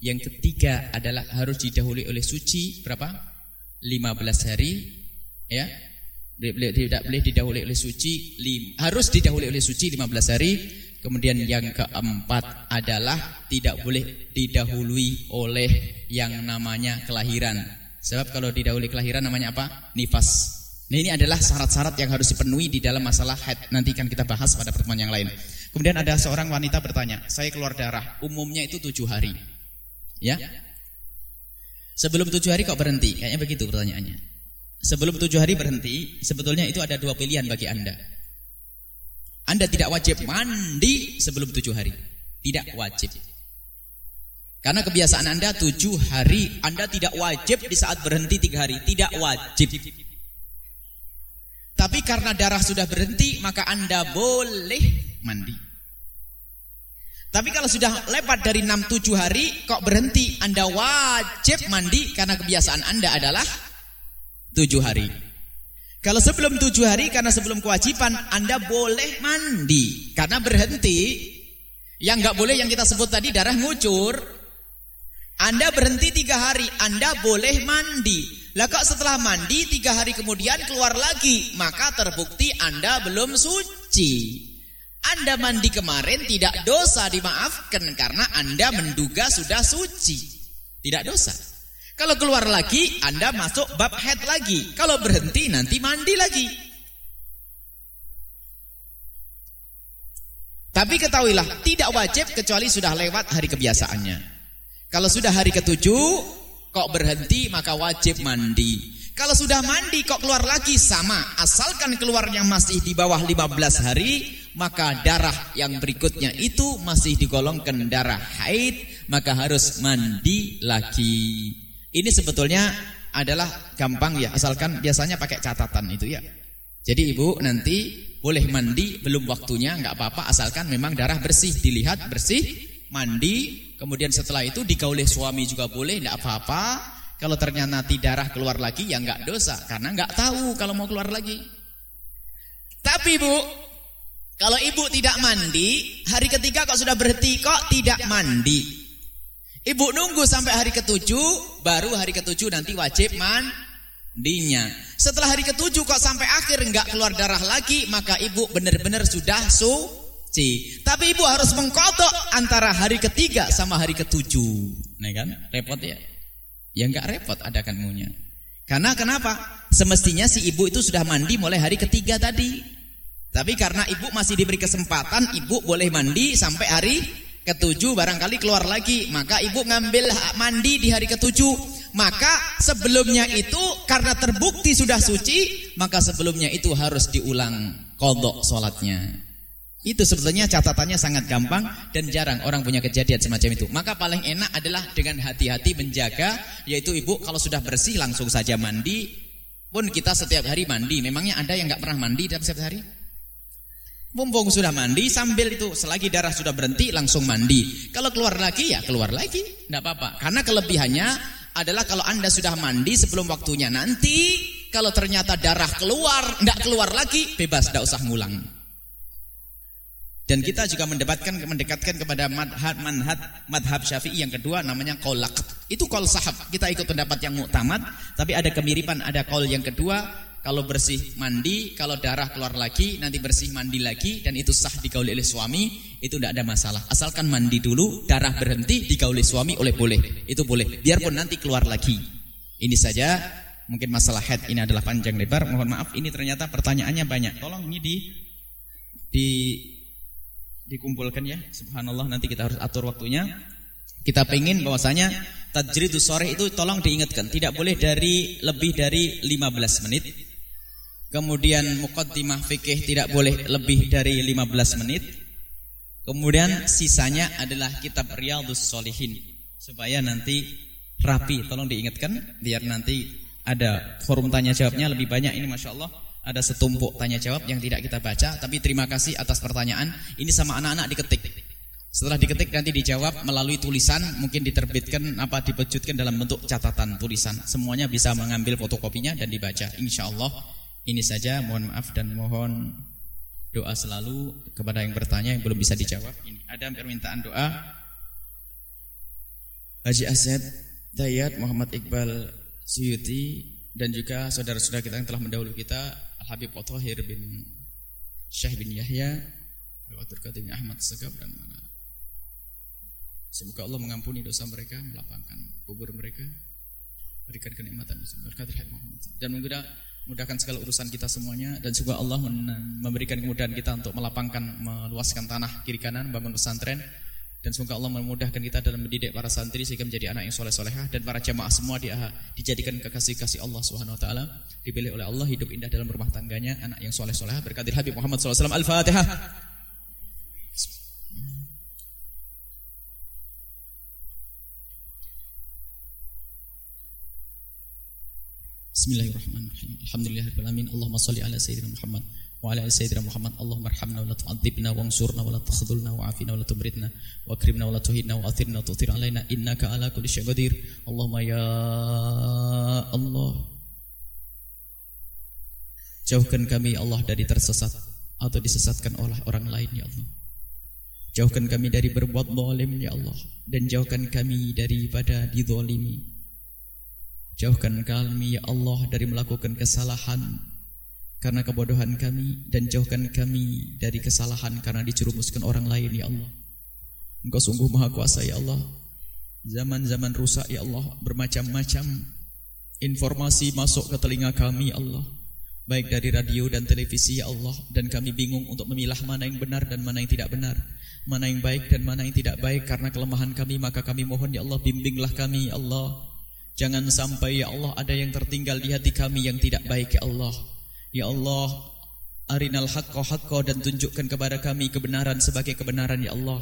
Yang ketiga adalah harus didahului oleh suci berapa? 15 hari ya. Tidak boleh didahului oleh suci harus didahului oleh suci 15 hari. Kemudian yang keempat adalah tidak boleh didahului oleh yang namanya kelahiran. Sebab kalau didahului kelahiran namanya apa? Nifas. Nah ini adalah syarat-syarat yang harus dipenuhi di dalam masalah haid. Nanti akan kita bahas pada pertemuan yang lain. Kemudian ada seorang wanita bertanya, saya keluar darah, umumnya itu tujuh hari. Ya, Sebelum tujuh hari kok berhenti? Kayaknya begitu pertanyaannya. Sebelum tujuh hari berhenti, sebetulnya itu ada dua pilihan bagi anda. Anda tidak wajib mandi sebelum tujuh hari. Tidak wajib. Karena kebiasaan anda tujuh hari, anda tidak wajib di saat berhenti tiga hari. Tidak wajib. Tapi karena darah sudah berhenti, maka Anda boleh mandi. Tapi kalau sudah lewat dari 6-7 hari, kok berhenti, Anda wajib mandi karena kebiasaan Anda adalah 7 hari. Kalau sebelum 7 hari, karena sebelum kewajiban, Anda boleh mandi. Karena berhenti, yang nggak boleh yang kita sebut tadi darah ngucur. Anda berhenti tiga hari, Anda boleh mandi. Lah kok setelah mandi tiga hari kemudian keluar lagi, maka terbukti Anda belum suci. Anda mandi kemarin tidak dosa dimaafkan karena Anda menduga sudah suci. Tidak dosa. Kalau keluar lagi, Anda masuk bab head lagi. Kalau berhenti nanti mandi lagi. Tapi ketahuilah, tidak wajib kecuali sudah lewat hari kebiasaannya. Kalau sudah hari ketujuh, kok berhenti maka wajib mandi. Kalau sudah mandi kok keluar lagi sama, asalkan keluarnya masih di bawah 15 hari, maka darah yang berikutnya itu masih digolongkan darah haid, maka harus mandi lagi. Ini sebetulnya adalah gampang ya, asalkan biasanya pakai catatan itu ya. Jadi ibu nanti boleh mandi belum waktunya nggak apa-apa asalkan memang darah bersih dilihat bersih mandi Kemudian setelah itu dikaulih suami juga boleh, tidak apa-apa. Kalau ternyata nanti darah keluar lagi, ya nggak dosa, karena nggak tahu kalau mau keluar lagi. Tapi bu, kalau ibu tidak mandi, hari ketiga kok sudah berhenti, kok tidak mandi. Ibu nunggu sampai hari ketujuh, baru hari ketujuh nanti wajib mandinya. Setelah hari ketujuh kok sampai akhir nggak keluar darah lagi, maka ibu benar-benar sudah su C. Tapi ibu harus mengkodok antara hari ketiga sama hari ketujuh. Nah kan, repot ya? Ya nggak repot ada kan maunya. Karena kenapa? Semestinya si ibu itu sudah mandi mulai hari ketiga tadi. Tapi karena ibu masih diberi kesempatan, ibu boleh mandi sampai hari ketujuh barangkali keluar lagi. Maka ibu ngambil mandi di hari ketujuh. Maka sebelumnya itu karena terbukti sudah suci, maka sebelumnya itu harus diulang kodok sholatnya. Itu sebetulnya catatannya sangat gampang dan jarang orang punya kejadian semacam itu. Maka paling enak adalah dengan hati-hati menjaga, yaitu ibu kalau sudah bersih langsung saja mandi. Pun kita setiap hari mandi. Memangnya ada yang nggak pernah mandi dalam setiap hari? Mumpung sudah mandi sambil itu selagi darah sudah berhenti langsung mandi. Kalau keluar lagi ya keluar lagi, nggak apa-apa. Karena kelebihannya adalah kalau anda sudah mandi sebelum waktunya nanti, kalau ternyata darah keluar nggak keluar lagi, bebas, nggak usah ngulang. Dan kita juga mendapatkan mendekatkan kepada madhab manhad madhab syafi'i yang kedua namanya kolak. Itu kol sahab. Kita ikut pendapat yang muktamad, tapi ada kemiripan ada kol yang kedua. Kalau bersih mandi, kalau darah keluar lagi, nanti bersih mandi lagi, dan itu sah digauli oleh suami, itu tidak ada masalah. Asalkan mandi dulu, darah berhenti, digauli suami oleh boleh. Itu boleh. Biarpun nanti keluar lagi. Ini saja mungkin masalah head ini adalah panjang lebar. Mohon maaf, ini ternyata pertanyaannya banyak. Tolong ini di di dikumpulkan ya. Subhanallah nanti kita harus atur waktunya. Kita pengen bahwasanya tajridus sore itu tolong diingatkan, tidak boleh dari lebih dari 15 menit. Kemudian muqaddimah fikih tidak boleh lebih dari 15 menit. Kemudian sisanya adalah kitab Riyadhus Shalihin. Supaya nanti rapi. Tolong diingatkan biar nanti ada forum tanya jawabnya lebih banyak. Ini Masya Allah ada setumpuk tanya jawab yang tidak kita baca. Tapi terima kasih atas pertanyaan. Ini sama anak-anak diketik. Setelah diketik nanti dijawab melalui tulisan. Mungkin diterbitkan apa dipejutkan dalam bentuk catatan tulisan. Semuanya bisa mengambil fotokopinya dan dibaca. Insya Allah ini saja mohon maaf dan mohon doa selalu kepada yang bertanya yang belum bisa dijawab. Ini ada permintaan doa. Haji Ased Dayat Muhammad Iqbal Suyuti dan juga saudara-saudara kita yang telah mendahului kita Al Habib Otohir bin Syekh bin Yahya Al bin Ahmad Segaf dan mana. Semoga Allah mengampuni dosa mereka, melapangkan kubur mereka, berikan kenikmatan berkat Muhammad. Dan mudah mudahkan segala urusan kita semuanya dan semoga Allah memberikan kemudahan kita untuk melapangkan meluaskan tanah kiri kanan bangun pesantren. Dan semoga Allah memudahkan kita dalam mendidik para santri sehingga menjadi anak yang soleh solehah dan para jamaah semua dia dijadikan kekasih kasih Allah Subhanahu Wa Taala. Dipilih oleh Allah hidup indah dalam rumah tangganya anak yang soleh solehah berkatir Habib Muhammad SAW Al-Fatihah Bismillahirrahmanirrahim. Alhamdulillahirabbil Allahumma salli ala sayyidina Muhammad wa ala ali sayyidina Muhammad. Allahumma arhamna wa la tu'adzibna wansurna wa la takhdhulna wa afina wa la tumritna wa akrimna wa la tuhinna wa athirna wa tu'thir alaina innaka ala kulli syai'in qadir. Allahumma ya Allah. Jauhkan kami Allah dari tersesat atau disesatkan oleh orang lain ya Allah. Jauhkan kami dari berbuat zalim ya Allah dan jauhkan kami daripada dizalimi Jauhkan kami ya Allah dari melakukan kesalahan karena kebodohan kami dan jauhkan kami dari kesalahan karena dicerumuskan orang lain ya Allah. Engkau sungguh maha kuasa ya Allah. Zaman-zaman rusak ya Allah bermacam-macam informasi masuk ke telinga kami ya Allah. Baik dari radio dan televisi ya Allah dan kami bingung untuk memilah mana yang benar dan mana yang tidak benar. Mana yang baik dan mana yang tidak baik karena kelemahan kami maka kami mohon ya Allah bimbinglah kami ya Allah. Jangan sampai ya Allah ada yang tertinggal di hati kami yang tidak baik ya Allah. Ya Allah, arinal haqqo haqqo dan tunjukkan kepada kami kebenaran sebagai kebenaran ya Allah.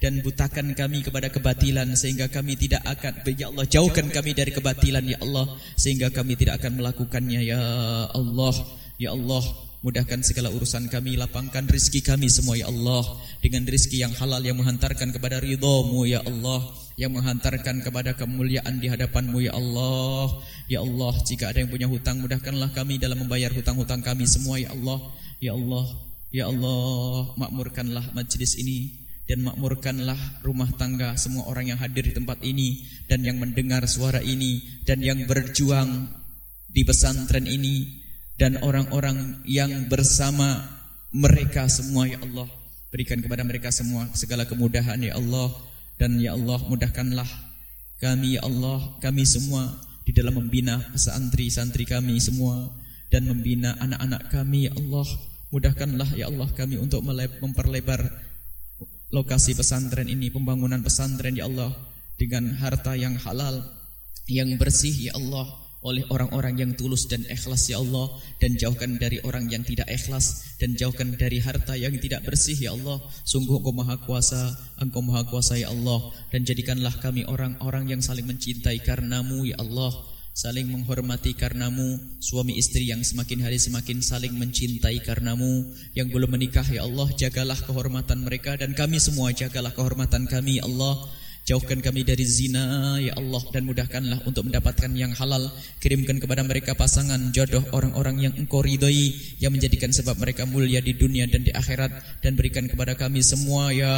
Dan butakan kami kepada kebatilan sehingga kami tidak akan ya Allah jauhkan kami dari kebatilan ya Allah sehingga kami tidak akan melakukannya ya Allah. Ya Allah Mudahkan segala urusan kami, lapangkan rizki kami semua ya Allah. Dengan rizki yang halal yang menghantarkan kepada ridhamu ya Allah Yang menghantarkan kepada kemuliaan di hadapanmu ya Allah. Ya Allah, jika ada yang punya hutang Mudahkanlah kami dalam membayar hutang-hutang kami semua ya Allah. Ya Allah, ya Allah Makmurkanlah majlis ini dan makmurkanlah rumah tangga semua orang yang hadir di tempat ini dan yang mendengar suara ini dan yang berjuang di pesantren ini dan orang-orang yang bersama mereka semua ya Allah. Berikan kepada mereka semua segala kemudahan ya Allah dan ya Allah mudahkanlah kami ya Allah kami semua di dalam membina santri-santri kami semua dan membina anak-anak kami ya Allah. Mudahkanlah ya Allah kami untuk memperlebar lokasi pesantren ini pembangunan pesantren ya Allah dengan harta yang halal yang bersih ya Allah oleh orang-orang yang tulus dan ikhlas ya Allah dan jauhkan dari orang yang tidak ikhlas dan jauhkan dari harta yang tidak bersih ya Allah. Sungguh Engkau Maha Kuasa Engkau Maha Kuasa ya Allah. Dan jadikanlah kami orang-orang yang saling mencintai karenamu ya Allah. Saling menghormati karenamu. Suami istri yang semakin hari semakin saling mencintai karenamu. Yang belum menikah ya Allah jagalah kehormatan mereka. Dan kami semua jagalah kehormatan kami ya Allah Jauhkan kami dari zina ya Allah dan mudahkanlah untuk mendapatkan yang halal. Kirimkan kepada mereka pasangan jodoh orang-orang yang Engkau ridhoi yang menjadikan sebab mereka mulia di dunia dan di akhirat dan berikan kepada kami semua ya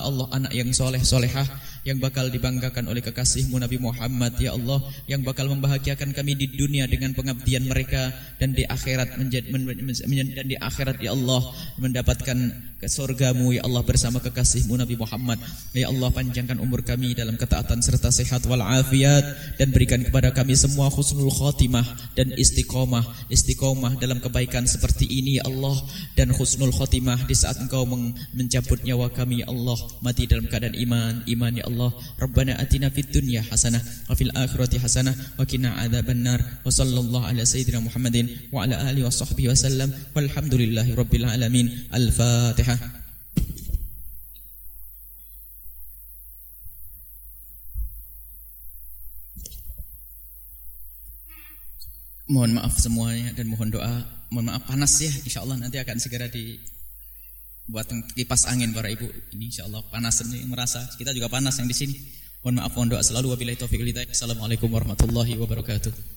Allah anak yang soleh solehah yang bakal dibanggakan oleh kekasihmu Nabi Muhammad ya Allah yang bakal membahagiakan kami di dunia dengan pengabdian mereka dan di akhirat dan di akhirat ya Allah mendapatkan ke surgamu ya Allah bersama kekasihmu Nabi Muhammad. Ya Allah panjangkan umur kami dalam ketaatan serta sehat wal afiat. Dan berikan kepada kami semua husnul khotimah dan istiqomah. Istiqomah dalam kebaikan seperti ini ya Allah. Dan husnul khotimah di saat engkau mencabut nyawa kami ya Allah. Mati dalam keadaan iman iman ya Allah. Rabbana atina fid dunya hasanah wa fil akhirati hasanah wa qina adzabannar. Wa sallallahu ala sayyidina Muhammadin wa ala alihi wa wasallam walhamdulillahi rabbil alamin. Al-fatihah Mohon maaf semuanya dan mohon doa. Mohon maaf panas ya, insya Allah nanti akan segera dibuat kipas angin para ibu. Ini insya Allah panas ini merasa kita juga panas yang di sini. Mohon maaf, mohon doa selalu. Wabillahi taufiq Assalamualaikum warahmatullahi wabarakatuh.